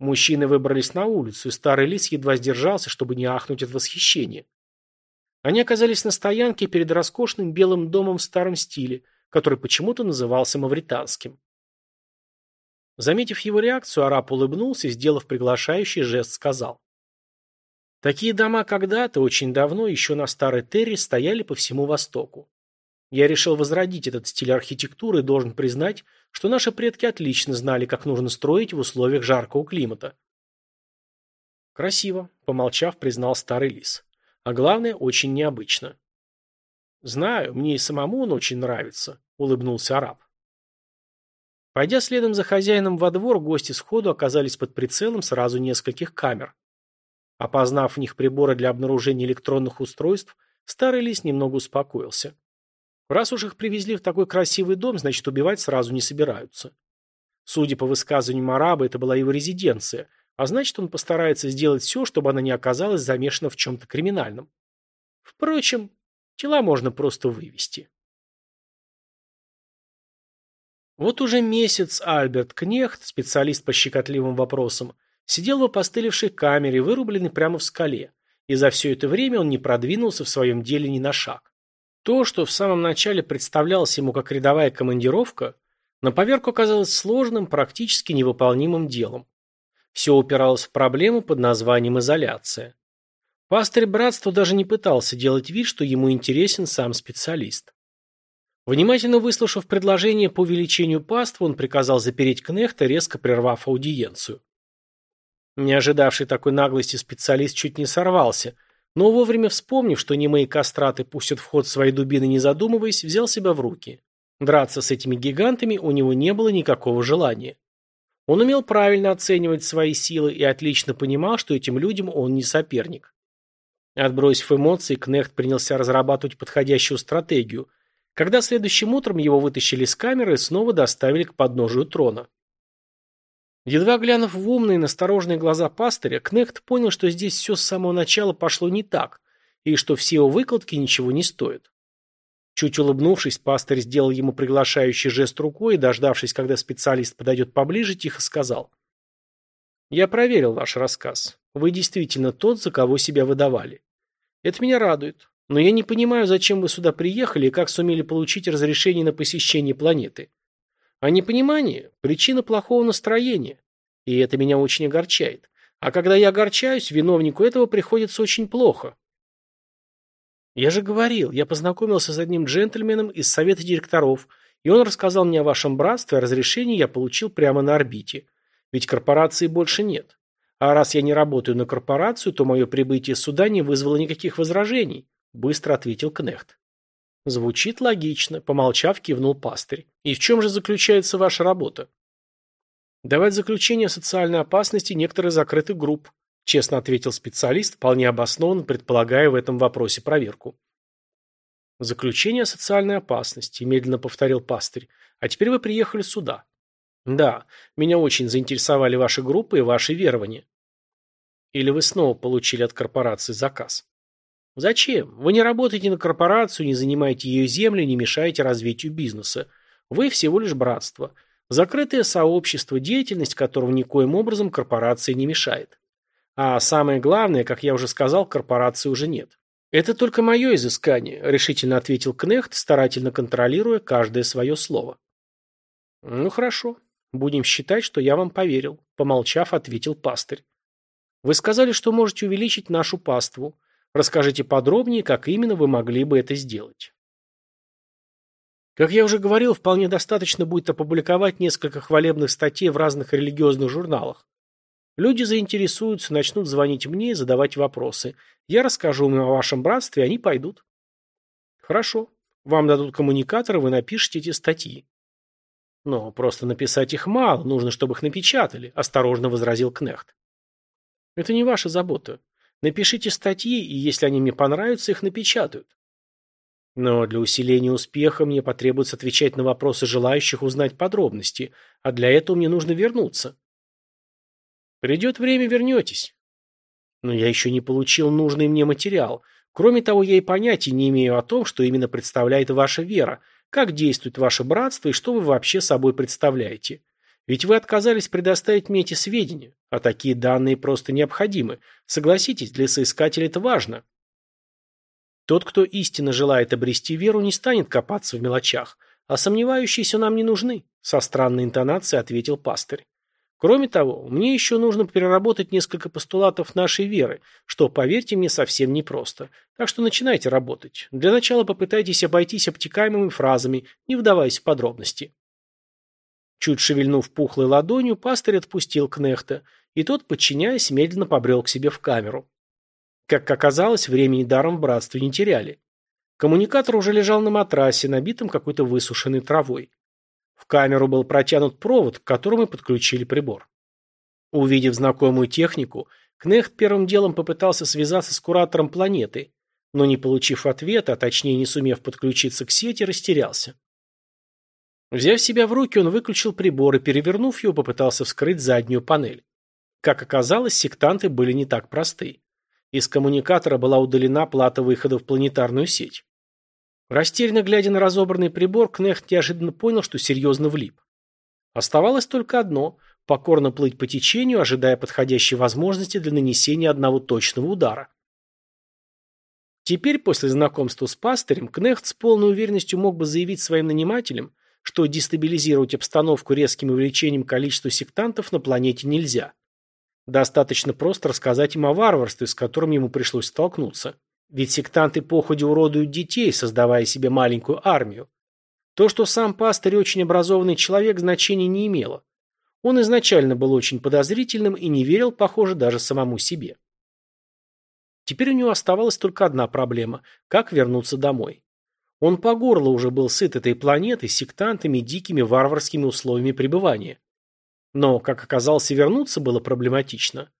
Мужчины выбрались на улицу, и старый лис едва сдержался, чтобы не ахнуть от восхищения. Они оказались на стоянке перед роскошным белым домом в старом стиле, который почему-то назывался мавританским. Заметив его реакцию, араб улыбнулся и, сделав приглашающий жест, сказал. Такие дома когда-то, очень давно, еще на Старой Терре, стояли по всему Востоку. Я решил возродить этот стиль архитектуры и должен признать, что наши предки отлично знали, как нужно строить в условиях жаркого климата. Красиво, помолчав, признал старый лис. А главное, очень необычно. «Знаю, мне и самому он очень нравится», — улыбнулся араб. Пойдя следом за хозяином во двор, гости сходу оказались под прицелом сразу нескольких камер. Опознав в них приборы для обнаружения электронных устройств, старый лис немного успокоился. Раз уж их привезли в такой красивый дом, значит убивать сразу не собираются. Судя по высказыванию араба, это была его резиденция, а значит он постарается сделать все, чтобы она не оказалась замешана в чем-то криминальном. Впрочем, Тела можно просто вывести. Вот уже месяц Альберт Кнехт, специалист по щекотливым вопросам, сидел в опостылевшей камере, вырубленной прямо в скале, и за все это время он не продвинулся в своем деле ни на шаг. То, что в самом начале представлялось ему как рядовая командировка, на поверку оказалось сложным, практически невыполнимым делом. Все упиралось в проблему под названием изоляция. Пастырь братства даже не пытался делать вид, что ему интересен сам специалист. Внимательно выслушав предложение по увеличению паства, он приказал запереть Кнехта, резко прервав аудиенцию. Не ожидавший такой наглости специалист чуть не сорвался, но вовремя вспомнив, что немые кастраты пустят в ход свои дубины не задумываясь, взял себя в руки. Драться с этими гигантами у него не было никакого желания. Он умел правильно оценивать свои силы и отлично понимал, что этим людям он не соперник. Отбросив эмоции, Кнехт принялся разрабатывать подходящую стратегию, когда следующим утром его вытащили из камеры и снова доставили к подножию трона. Едва глянув в умные, настороженные глаза пастыря, Кнехт понял, что здесь все с самого начала пошло не так, и что все его выкладки ничего не стоят. Чуть улыбнувшись, пастырь сделал ему приглашающий жест рукой и, дождавшись, когда специалист подойдет поближе, тихо сказал. «Я проверил ваш рассказ. Вы действительно тот, за кого себя выдавали. Это меня радует. Но я не понимаю, зачем вы сюда приехали и как сумели получить разрешение на посещение планеты. А непонимание – причина плохого настроения. И это меня очень огорчает. А когда я огорчаюсь, виновнику этого приходится очень плохо. Я же говорил, я познакомился с одним джентльменом из совета директоров, и он рассказал мне о вашем братстве, а разрешение я получил прямо на орбите. Ведь корпорации больше нет. А раз я не работаю на корпорацию, то мое прибытие сюда не вызвало никаких возражений, быстро ответил Кнехт. Звучит логично, помолчав, кивнул пастырь. И в чем же заключается ваша работа? Давать заключение о социальной опасности некоторых закрытых групп, честно ответил специалист, вполне обоснованно предполагая в этом вопросе проверку. Заключение о социальной опасности, медленно повторил пастырь. А теперь вы приехали сюда. Да, меня очень заинтересовали ваши группы и ваши верования. Или вы снова получили от корпорации заказ? Зачем? Вы не работаете на корпорацию, не занимаете ее земли, не мешаете развитию бизнеса. Вы всего лишь братство. Закрытое сообщество, деятельность которого никоим образом корпорации не мешает. А самое главное, как я уже сказал, корпорации уже нет. Это только мое изыскание, решительно ответил Кнехт, старательно контролируя каждое свое слово. Ну хорошо, будем считать, что я вам поверил, помолчав, ответил пастырь. Вы сказали, что можете увеличить нашу паству. Расскажите подробнее, как именно вы могли бы это сделать. Как я уже говорил, вполне достаточно будет опубликовать несколько хвалебных статей в разных религиозных журналах. Люди заинтересуются, начнут звонить мне и задавать вопросы. Я расскажу им о вашем братстве, они пойдут. Хорошо. Вам дадут коммуникаторы, вы напишите эти статьи. Но просто написать их мало, нужно, чтобы их напечатали, осторожно возразил Кнехт. Это не ваша забота. Напишите статьи, и если они мне понравятся, их напечатают. Но для усиления успеха мне потребуется отвечать на вопросы желающих узнать подробности, а для этого мне нужно вернуться. Придет время, вернетесь. Но я еще не получил нужный мне материал. Кроме того, я и понятия не имею о том, что именно представляет ваша вера, как действует ваше братство и что вы вообще собой представляете. Ведь вы отказались предоставить мне эти сведения, а такие данные просто необходимы. Согласитесь, для соискателя это важно. Тот, кто истинно желает обрести веру, не станет копаться в мелочах, а сомневающиеся нам не нужны, со странной интонацией ответил пастырь. Кроме того, мне еще нужно переработать несколько постулатов нашей веры, что, поверьте мне, совсем непросто. Так что начинайте работать. Для начала попытайтесь обойтись обтекаемыми фразами, не вдаваясь в подробности. Чуть шевельнув пухлой ладонью, пастырь отпустил кнехта, и тот, подчиняясь, медленно побрел к себе в камеру. Как оказалось, времени даром в братстве не теряли. Коммуникатор уже лежал на матрасе, набитом какой-то высушенной травой. В камеру был протянут провод, к которому подключили прибор. Увидев знакомую технику, Кнехт первым делом попытался связаться с куратором планеты, но не получив ответа, а точнее не сумев подключиться к сети, растерялся. Взяв себя в руки, он выключил прибор и, перевернув его, попытался вскрыть заднюю панель. Как оказалось, сектанты были не так просты. Из коммуникатора была удалена плата выхода в планетарную сеть. Растерянно глядя на разобранный прибор, Кнехт неожиданно понял, что серьезно влип. Оставалось только одно – покорно плыть по течению, ожидая подходящей возможности для нанесения одного точного удара. Теперь, после знакомства с пастырем, Кнехт с полной уверенностью мог бы заявить своим нанимателям, что дестабилизировать обстановку резким увеличением количества сектантов на планете нельзя. Достаточно просто рассказать им о варварстве, с которым ему пришлось столкнуться. Ведь сектанты походе уродуют детей, создавая себе маленькую армию. То, что сам пастырь очень образованный человек, значения не имело. Он изначально был очень подозрительным и не верил, похоже, даже самому себе. Теперь у него оставалась только одна проблема – как вернуться домой. Он по горло уже был сыт этой планетой, сектантами, дикими варварскими условиями пребывания. Но, как оказалось, вернуться было проблематично.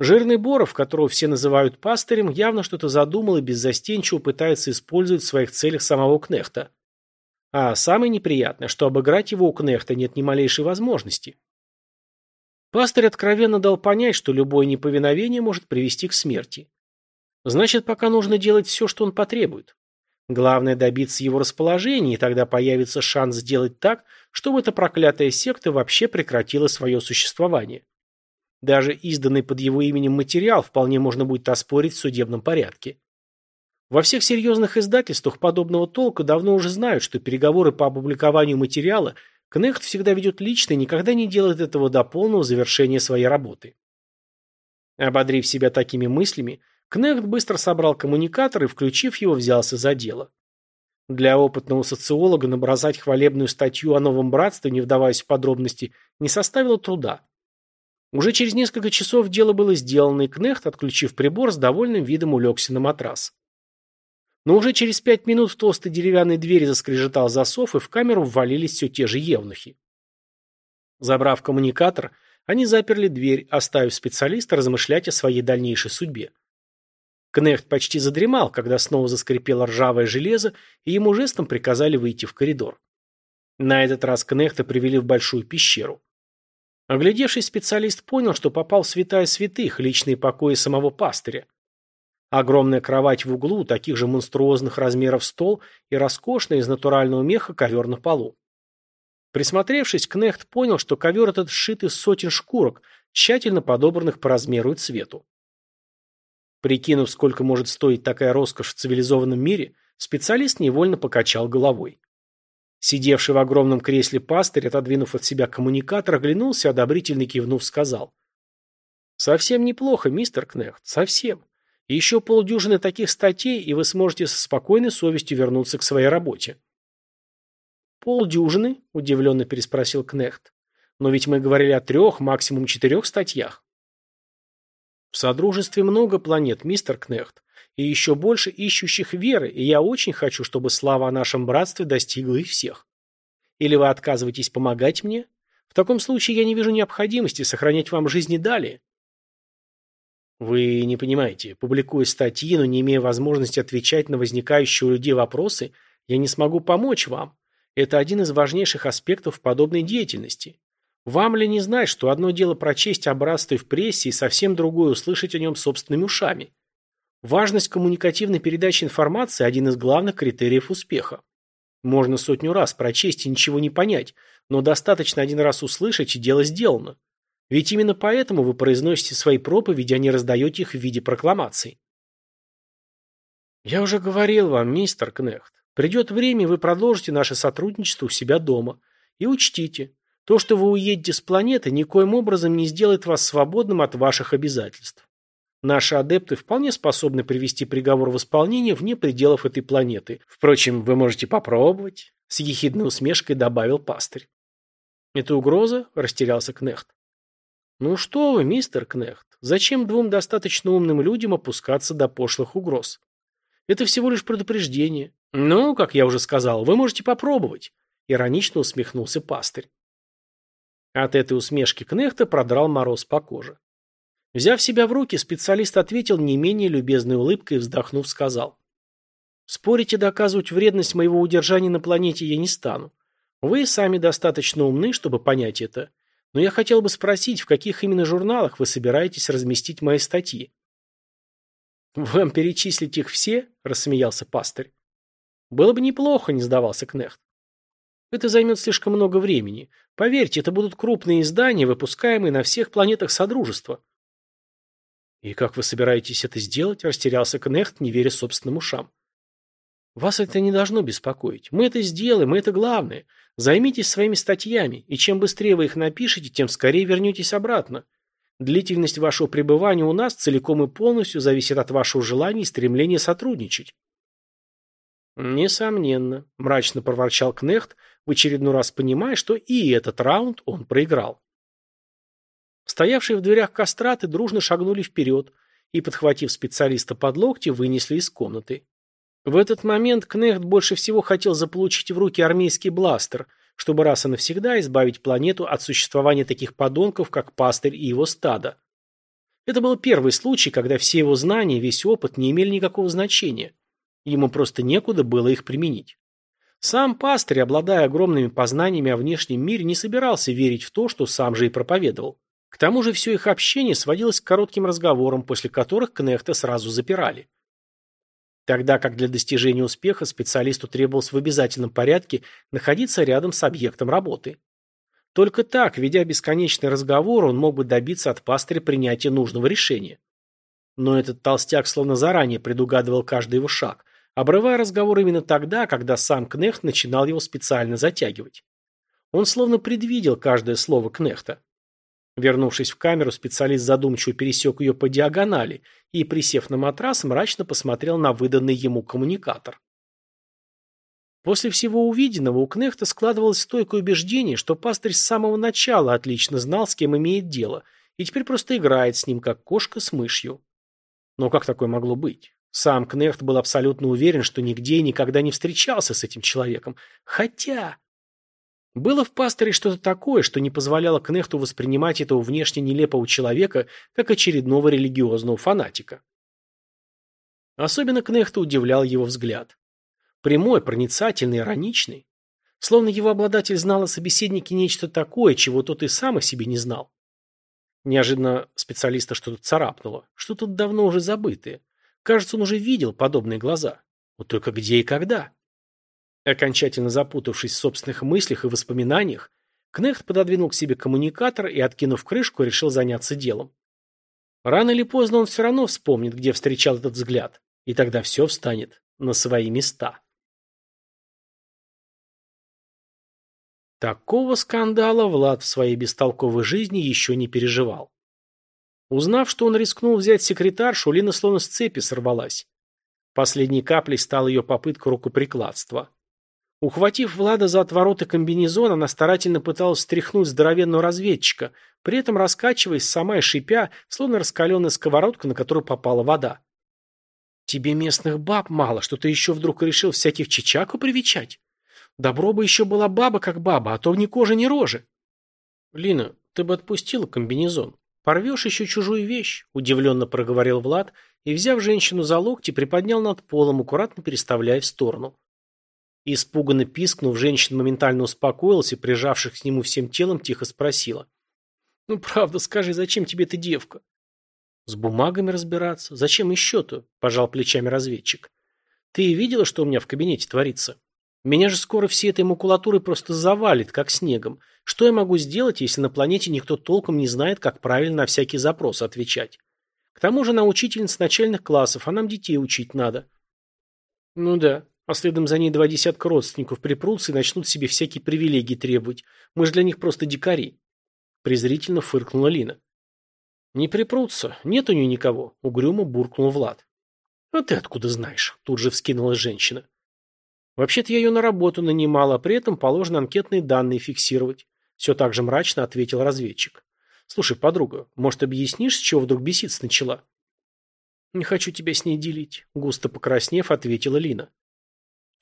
Жирный Боров, которого все называют пастырем, явно что-то задумал и беззастенчиво пытается использовать в своих целях самого Кнехта. А самое неприятное, что обыграть его у Кнехта нет ни малейшей возможности. Пастырь откровенно дал понять, что любое неповиновение может привести к смерти. Значит, пока нужно делать все, что он потребует. Главное добиться его расположения, и тогда появится шанс сделать так, чтобы эта проклятая секта вообще прекратила свое существование. Даже изданный под его именем материал вполне можно будет оспорить в судебном порядке. Во всех серьезных издательствах подобного толка давно уже знают, что переговоры по опубликованию материала Кнехт всегда ведет лично и никогда не делает этого до полного завершения своей работы. Ободрив себя такими мыслями, Кнехт быстро собрал коммуникатор и, включив его, взялся за дело. Для опытного социолога набросать хвалебную статью о новом братстве, не вдаваясь в подробности, не составило труда. Уже через несколько часов дело было сделано, и Кнехт, отключив прибор, с довольным видом улегся на матрас. Но уже через пять минут в толстой деревянной двери заскрежетал засов, и в камеру ввалились все те же евнухи. Забрав коммуникатор, они заперли дверь, оставив специалиста размышлять о своей дальнейшей судьбе. Кнехт почти задремал, когда снова заскрипело ржавое железо, и ему жестом приказали выйти в коридор. На этот раз Кнехта привели в большую пещеру. Оглядевшись, специалист понял, что попал в святая святых, личные покои самого пастыря. Огромная кровать в углу, таких же монструозных размеров стол и роскошный из натурального меха ковер на полу. Присмотревшись, Кнехт понял, что ковер этот сшит из сотен шкурок, тщательно подобранных по размеру и цвету. Прикинув, сколько может стоить такая роскошь в цивилизованном мире, специалист невольно покачал головой. Сидевший в огромном кресле пастырь, отодвинув от себя коммуникатор, оглянулся, одобрительно кивнув, сказал. «Совсем неплохо, мистер Кнехт, совсем. еще полдюжины таких статей, и вы сможете со спокойной совестью вернуться к своей работе». «Полдюжины?» – удивленно переспросил Кнехт. «Но ведь мы говорили о трех, максимум четырех статьях». «В Содружестве много планет, мистер Кнехт и еще больше ищущих веры, и я очень хочу, чтобы слава о нашем братстве достигла и всех. Или вы отказываетесь помогать мне? В таком случае я не вижу необходимости сохранять вам жизни далее. Вы не понимаете, публикуя статьи, но не имея возможности отвечать на возникающие у людей вопросы, я не смогу помочь вам. Это один из важнейших аспектов подобной деятельности. Вам ли не знать, что одно дело прочесть о братстве в прессе и совсем другое услышать о нем собственными ушами? Важность коммуникативной передачи информации – один из главных критериев успеха. Можно сотню раз прочесть и ничего не понять, но достаточно один раз услышать, и дело сделано. Ведь именно поэтому вы произносите свои проповеди, а не раздаете их в виде прокламаций. Я уже говорил вам, мистер Кнехт, придет время, вы продолжите наше сотрудничество у себя дома. И учтите, то, что вы уедете с планеты, никоим образом не сделает вас свободным от ваших обязательств. Наши адепты вполне способны привести приговор в исполнение вне пределов этой планеты. Впрочем, вы можете попробовать, с ехидной усмешкой добавил пастырь. Это угроза? Растерялся Кнехт. Ну что вы, мистер Кнехт, зачем двум достаточно умным людям опускаться до пошлых угроз? Это всего лишь предупреждение. Ну, как я уже сказал, вы можете попробовать. Иронично усмехнулся пастырь. От этой усмешки Кнехта продрал мороз по коже. Взяв себя в руки, специалист ответил не менее любезной улыбкой и, вздохнув, сказал. «Спорить и доказывать вредность моего удержания на планете я не стану. Вы сами достаточно умны, чтобы понять это. Но я хотел бы спросить, в каких именно журналах вы собираетесь разместить мои статьи?» «Вам перечислить их все?» – рассмеялся пастырь. «Было бы неплохо», – не сдавался Кнехт. «Это займет слишком много времени. Поверьте, это будут крупные издания, выпускаемые на всех планетах Содружества». «И как вы собираетесь это сделать?» – растерялся Кнехт, не веря собственным ушам. «Вас это не должно беспокоить. Мы это сделаем, и это главное. Займитесь своими статьями, и чем быстрее вы их напишете, тем скорее вернетесь обратно. Длительность вашего пребывания у нас целиком и полностью зависит от вашего желания и стремления сотрудничать». «Несомненно», – мрачно проворчал Кнехт, в очередной раз понимая, что и этот раунд он проиграл. Стоявшие в дверях кастраты дружно шагнули вперед и, подхватив специалиста под локти, вынесли из комнаты. В этот момент Кнехт больше всего хотел заполучить в руки армейский бластер, чтобы раз и навсегда избавить планету от существования таких подонков, как пастырь и его стадо. Это был первый случай, когда все его знания, весь опыт не имели никакого значения. Ему просто некуда было их применить. Сам пастырь, обладая огромными познаниями о внешнем мире, не собирался верить в то, что сам же и проповедовал. К тому же все их общение сводилось к коротким разговорам, после которых Кнехта сразу запирали. Тогда как для достижения успеха специалисту требовалось в обязательном порядке находиться рядом с объектом работы. Только так, ведя бесконечный разговор, он мог бы добиться от пастыря принятия нужного решения. Но этот толстяк словно заранее предугадывал каждый его шаг, обрывая разговор именно тогда, когда сам Кнехт начинал его специально затягивать. Он словно предвидел каждое слово Кнехта. Вернувшись в камеру, специалист задумчиво пересек ее по диагонали и, присев на матрас, мрачно посмотрел на выданный ему коммуникатор. После всего увиденного у Кнехта складывалось стойкое убеждение, что пастырь с самого начала отлично знал, с кем имеет дело, и теперь просто играет с ним, как кошка с мышью. Но как такое могло быть? Сам Кнехт был абсолютно уверен, что нигде и никогда не встречался с этим человеком. Хотя... Было в пасторе что-то такое, что не позволяло Кнехту воспринимать этого внешне нелепого человека как очередного религиозного фанатика. Особенно Кнехта удивлял его взгляд. Прямой, проницательный, ироничный. Словно его обладатель знал о собеседнике нечто такое, чего тот и сам о себе не знал. Неожиданно специалиста что-то царапнуло, что-то давно уже забытое. Кажется, он уже видел подобные глаза. Вот только где и когда? Окончательно запутавшись в собственных мыслях и воспоминаниях, Кнехт пододвинул к себе коммуникатор и, откинув крышку, решил заняться делом. Рано или поздно он все равно вспомнит, где встречал этот взгляд, и тогда все встанет на свои места. Такого скандала Влад в своей бестолковой жизни еще не переживал. Узнав, что он рискнул взять секретаршу, Лина словно с цепи сорвалась. Последней каплей стала ее попытка рукоприкладства. Ухватив Влада за отвороты комбинезона, она старательно пыталась стряхнуть здоровенного разведчика, при этом раскачиваясь сама и шипя, словно раскаленная сковородка, на которую попала вода. «Тебе местных баб мало, что ты еще вдруг решил всяких чичаку привечать? Добро бы еще была баба как баба, а то ни кожи, ни рожи». «Лина, ты бы отпустила комбинезон. Порвешь еще чужую вещь», – удивленно проговорил Влад и, взяв женщину за локти, приподнял над полом, аккуратно переставляя в сторону. Испуганно пискнув, женщина моментально успокоилась и, прижавшись к нему всем телом, тихо спросила. «Ну, правда, скажи, зачем тебе эта девка?» «С бумагами разбираться. Зачем еще-то?» – пожал плечами разведчик. «Ты видела, что у меня в кабинете творится? Меня же скоро всей этой макулатурой просто завалит, как снегом. Что я могу сделать, если на планете никто толком не знает, как правильно на всякие запросы отвечать? К тому же она учительница начальных классов, а нам детей учить надо». «Ну да, а следом за ней два десятка родственников припрутся и начнут себе всякие привилегии требовать. Мы же для них просто дикари. Презрительно фыркнула Лина. Не припрутся, нет у нее никого, угрюмо буркнул Влад. А ты откуда знаешь? Тут же вскинулась женщина. Вообще-то я ее на работу нанимала, а при этом положено анкетные данные фиксировать. Все так же мрачно ответил разведчик. Слушай, подруга, может, объяснишь, с чего вдруг беситься начала? Не хочу тебя с ней делить, густо покраснев, ответила Лина.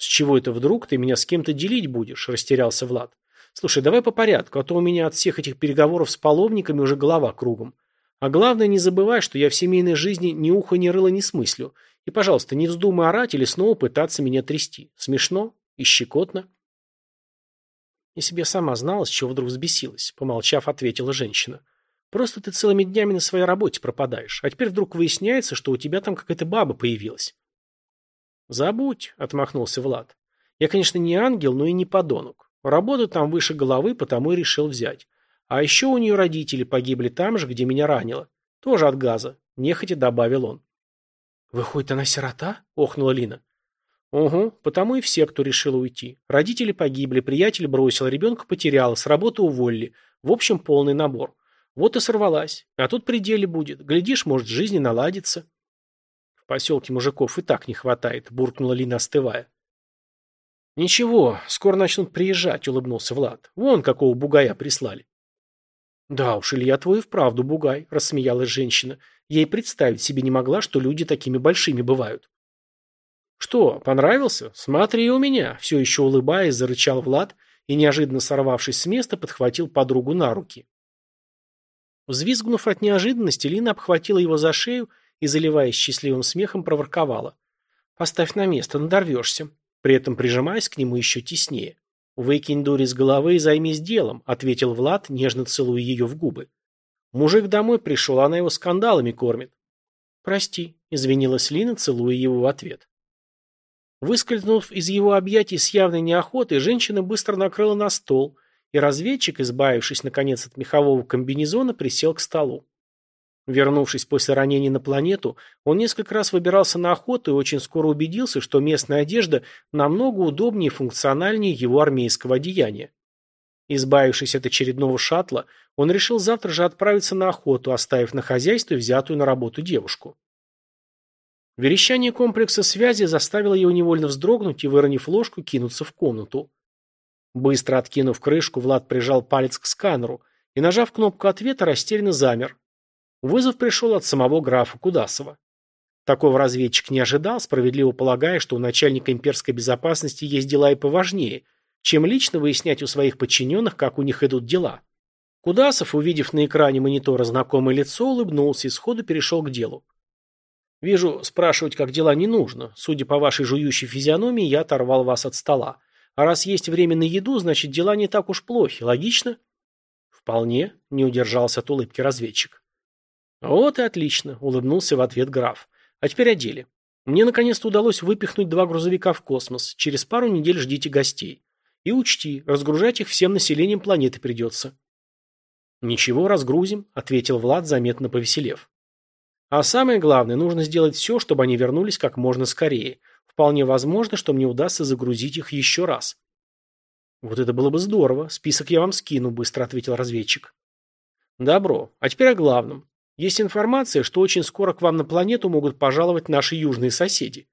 «С чего это вдруг ты меня с кем-то делить будешь?» – растерялся Влад. «Слушай, давай по порядку, а то у меня от всех этих переговоров с половниками уже голова кругом. А главное, не забывай, что я в семейной жизни ни уха, ни рыла не смыслю. И, пожалуйста, не вздумай орать или снова пытаться меня трясти. Смешно и щекотно». «Если бы я сама знала, с чего вдруг взбесилась», – помолчав, ответила женщина. «Просто ты целыми днями на своей работе пропадаешь, а теперь вдруг выясняется, что у тебя там какая-то баба появилась». «Забудь», — отмахнулся Влад. «Я, конечно, не ангел, но и не подонок. Работаю там выше головы, потому и решил взять. А еще у нее родители погибли там же, где меня ранило. Тоже от газа», — нехотя добавил он. «Выходит, она сирота?» — охнула Лина. «Угу, потому и все, кто решил уйти. Родители погибли, приятель бросил, ребенка потеряла, с работы уволили. В общем, полный набор. Вот и сорвалась. А тут пределе будет. Глядишь, может, жизнь наладится». В поселке мужиков и так не хватает, буркнула Лина, остывая. Ничего, скоро начнут приезжать, улыбнулся Влад. Вон какого бугая прислали. Да уж, Илья твой вправду бугай, рассмеялась женщина. Ей представить себе не могла, что люди такими большими бывают. Что, понравился? Смотри у меня, все еще улыбаясь, зарычал Влад и, неожиданно сорвавшись с места, подхватил подругу на руки. Взвизгнув от неожиданности, Лина обхватила его за шею и, заливаясь счастливым смехом, проворковала. «Поставь на место, надорвешься», при этом прижимаясь к нему еще теснее. «Выкинь дури с головы и займись делом», — ответил Влад, нежно целуя ее в губы. «Мужик домой пришел, она его скандалами кормит». «Прости», — извинилась Лина, целуя его в ответ. Выскользнув из его объятий с явной неохотой, женщина быстро накрыла на стол, и разведчик, избавившись, наконец, от мехового комбинезона, присел к столу. Вернувшись после ранения на планету, он несколько раз выбирался на охоту и очень скоро убедился, что местная одежда намного удобнее и функциональнее его армейского одеяния. Избавившись от очередного шаттла, он решил завтра же отправиться на охоту, оставив на хозяйстве взятую на работу девушку. Верещание комплекса связи заставило его невольно вздрогнуть и, выронив ложку, кинуться в комнату. Быстро откинув крышку, Влад прижал палец к сканеру и, нажав кнопку ответа, растерянно замер, Вызов пришел от самого графа Кудасова. Такого разведчик не ожидал, справедливо полагая, что у начальника имперской безопасности есть дела и поважнее, чем лично выяснять у своих подчиненных, как у них идут дела. Кудасов, увидев на экране монитора знакомое лицо, улыбнулся и сходу перешел к делу. «Вижу, спрашивать, как дела, не нужно. Судя по вашей жующей физиономии, я оторвал вас от стола. А раз есть время на еду, значит, дела не так уж плохи. Логично?» «Вполне», — не удержался от улыбки разведчик. «Вот и отлично», — улыбнулся в ответ граф. «А теперь о деле. Мне наконец-то удалось выпихнуть два грузовика в космос. Через пару недель ждите гостей. И учти, разгружать их всем населением планеты придется». «Ничего, разгрузим», — ответил Влад, заметно повеселев. «А самое главное, нужно сделать все, чтобы они вернулись как можно скорее. Вполне возможно, что мне удастся загрузить их еще раз». «Вот это было бы здорово. Список я вам скину», — быстро ответил разведчик. «Добро. А теперь о главном. Есть информация, что очень скоро к вам на планету могут пожаловать наши южные соседи».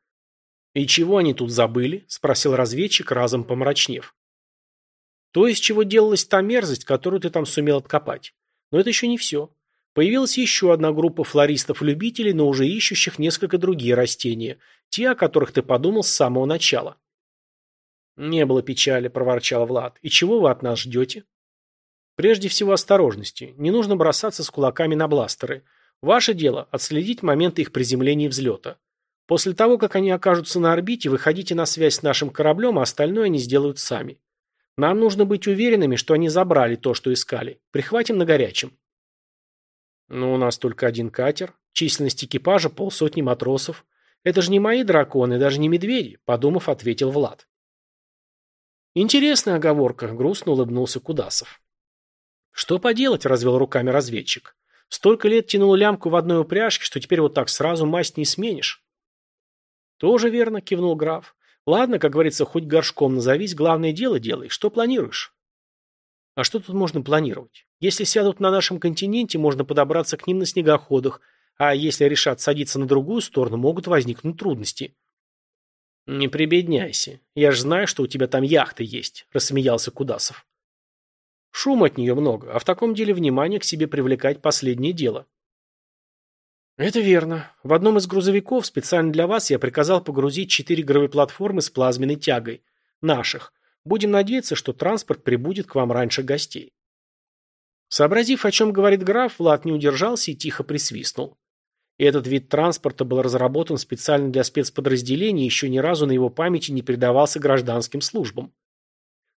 «И чего они тут забыли?» — спросил разведчик, разом помрачнев. То, из чего делалась та мерзость, которую ты там сумел откопать. Но это еще не все. Появилась еще одна группа флористов-любителей, но уже ищущих несколько другие растения, те, о которых ты подумал с самого начала. «Не было печали», — проворчал Влад. «И чего вы от нас ждете?» «Прежде всего осторожности. Не нужно бросаться с кулаками на бластеры. Ваше дело — отследить момент их приземления и взлета. После того, как они окажутся на орбите, выходите на связь с нашим кораблем, а остальное они сделают сами. Нам нужно быть уверенными, что они забрали то, что искали. Прихватим на горячем. Но у нас только один катер. Численность экипажа полсотни матросов. Это же не мои драконы, даже не медведи, подумав, ответил Влад. Интересная оговорка, грустно улыбнулся Кудасов. Что поделать, развел руками разведчик. Столько лет тянул лямку в одной упряжке, что теперь вот так сразу масть не сменишь. Тоже верно, кивнул граф. Ладно, как говорится, хоть горшком назовись, главное дело делай. Что планируешь? А что тут можно планировать? Если сядут на нашем континенте, можно подобраться к ним на снегоходах, а если решат садиться на другую сторону, могут возникнуть трудности. Не прибедняйся. Я же знаю, что у тебя там яхта есть, рассмеялся Кудасов. Шум от нее много, а в таком деле внимание к себе привлекать последнее дело. Это верно. В одном из грузовиков специально для вас я приказал погрузить четыре гравиплатформы с плазменной тягой. Наших. Будем надеяться, что транспорт прибудет к вам раньше гостей. Сообразив, о чем говорит граф, Влад не удержался и тихо присвистнул. Этот вид транспорта был разработан специально для спецподразделений и еще ни разу на его памяти не передавался гражданским службам.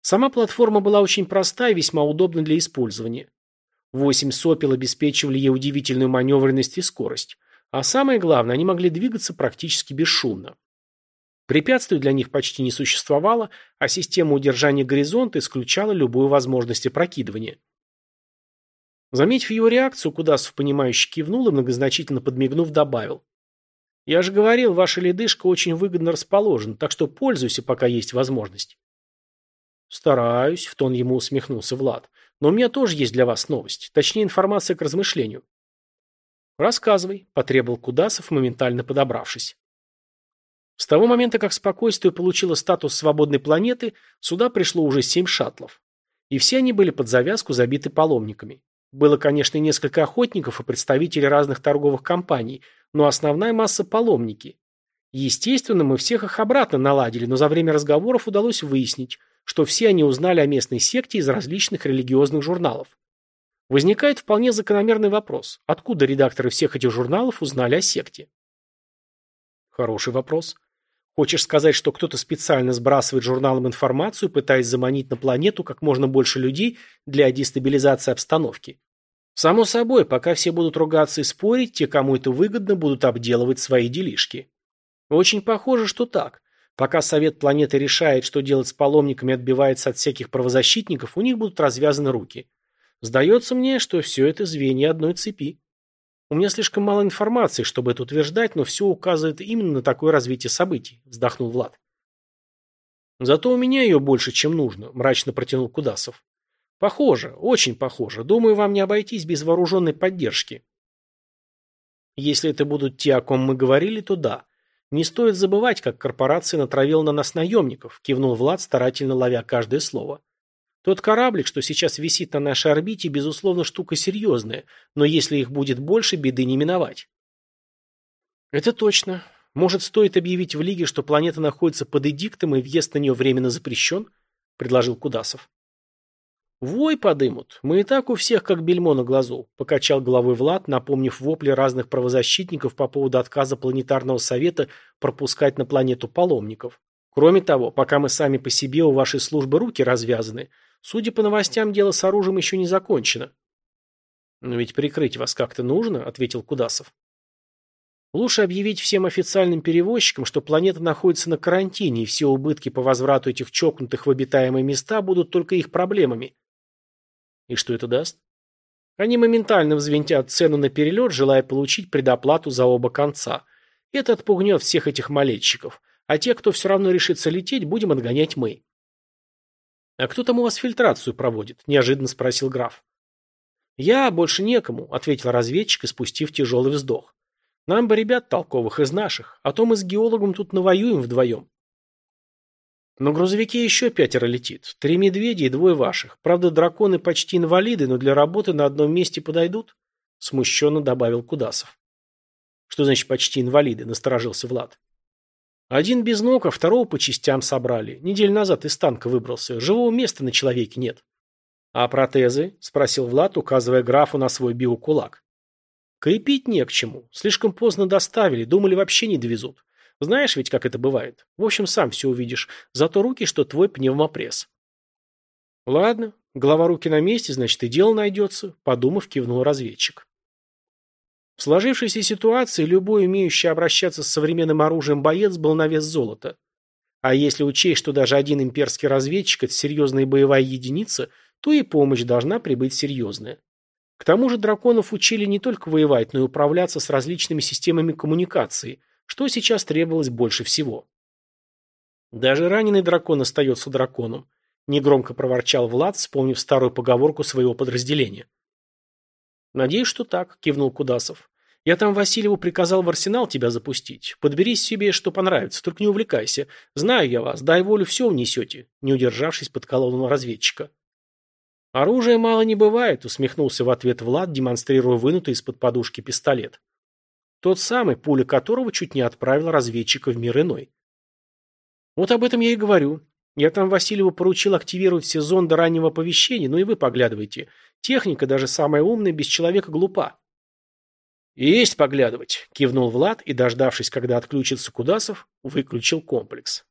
Сама платформа была очень проста и весьма удобна для использования. Восемь сопел обеспечивали ей удивительную маневренность и скорость. А самое главное, они могли двигаться практически бесшумно. Препятствий для них почти не существовало, а система удержания горизонта исключала любую возможность опрокидывания. Заметив его реакцию, Кудасов, понимающе кивнул и, многозначительно подмигнув, добавил. «Я же говорил, ваша ледышка очень выгодно расположена, так что пользуйся, пока есть возможность». «Стараюсь», — в тон ему усмехнулся Влад. Но у меня тоже есть для вас новость, точнее информация к размышлению. Рассказывай, потребовал Кудасов, моментально подобравшись. С того момента, как спокойствие получило статус свободной планеты, сюда пришло уже семь шаттлов. И все они были под завязку забиты паломниками. Было, конечно, несколько охотников и представителей разных торговых компаний, но основная масса – паломники. Естественно, мы всех их обратно наладили, но за время разговоров удалось выяснить – что все они узнали о местной секте из различных религиозных журналов. Возникает вполне закономерный вопрос, откуда редакторы всех этих журналов узнали о секте? Хороший вопрос. Хочешь сказать, что кто-то специально сбрасывает журналам информацию, пытаясь заманить на планету как можно больше людей для дестабилизации обстановки? Само собой, пока все будут ругаться и спорить, те, кому это выгодно, будут обделывать свои делишки. Очень похоже, что так. Пока Совет планеты решает, что делать с паломниками отбивается от всяких правозащитников, у них будут развязаны руки. Сдается мне, что все это звенья одной цепи. У меня слишком мало информации, чтобы это утверждать, но все указывает именно на такое развитие событий, вздохнул Влад. Зато у меня ее больше, чем нужно, мрачно протянул Кудасов. Похоже, очень похоже. Думаю, вам не обойтись без вооруженной поддержки. Если это будут те, о ком мы говорили, то да. Не стоит забывать, как корпорация натравила на нас наемников, кивнул Влад, старательно ловя каждое слово. Тот кораблик, что сейчас висит на нашей орбите, безусловно, штука серьезная, но если их будет больше, беды не миновать. Это точно. Может, стоит объявить в Лиге, что планета находится под эдиктом и въезд на нее временно запрещен? Предложил Кудасов. «Вой подымут. Мы и так у всех как бельмо на глазу», – покачал головой Влад, напомнив вопли разных правозащитников по поводу отказа планетарного совета пропускать на планету паломников. «Кроме того, пока мы сами по себе у вашей службы руки развязаны, судя по новостям, дело с оружием еще не закончено». «Но ведь прикрыть вас как-то нужно», – ответил Кудасов. Лучше объявить всем официальным перевозчикам, что планета находится на карантине, и все убытки по возврату этих чокнутых в обитаемые места будут только их проблемами. И что это даст? Они моментально взвинтят цену на перелет, желая получить предоплату за оба конца. Это отпугнет всех этих молельщиков. А те, кто все равно решится лететь, будем отгонять мы. «А кто там у вас фильтрацию проводит?» – неожиданно спросил граф. «Я больше некому», – ответил разведчик, испустив тяжелый вздох. «Нам бы ребят толковых из наших, а то мы с геологом тут навоюем вдвоем». На грузовике еще пятеро летит. Три медведя и двое ваших. Правда, драконы почти инвалиды, но для работы на одном месте подойдут? Смущенно добавил Кудасов. Что значит почти инвалиды? Насторожился Влад. Один без ног, а второго по частям собрали. Неделю назад из танка выбрался. Живого места на человеке нет. А протезы? Спросил Влад, указывая графу на свой биокулак. Крепить не к чему. Слишком поздно доставили, думали вообще не довезут. Знаешь ведь, как это бывает. В общем, сам все увидишь. Зато руки, что твой пневмопресс. Ладно, голова руки на месте, значит и дело найдется, подумав, кивнул разведчик. В сложившейся ситуации любой, умеющий обращаться с современным оружием боец, был на вес золота. А если учесть, что даже один имперский разведчик – это серьезная боевая единица, то и помощь должна прибыть серьезная. К тому же драконов учили не только воевать, но и управляться с различными системами коммуникации – что сейчас требовалось больше всего. Даже раненый дракон остается драконом, негромко проворчал Влад, вспомнив старую поговорку своего подразделения. «Надеюсь, что так», – кивнул Кудасов. «Я там Васильеву приказал в арсенал тебя запустить. Подберись себе, что понравится, только не увлекайся. Знаю я вас, дай волю, все унесете», – не удержавшись под колонну разведчика. «Оружия мало не бывает», – усмехнулся в ответ Влад, демонстрируя вынутый из-под подушки пистолет. Тот самый, пуля которого чуть не отправила разведчика в мир иной. Вот об этом я и говорю. Я там Васильеву поручил активировать все зонды раннего оповещения, ну и вы поглядывайте. Техника, даже самая умная, без человека глупа. «Есть поглядывать», – кивнул Влад и, дождавшись, когда отключится Кудасов, выключил комплекс.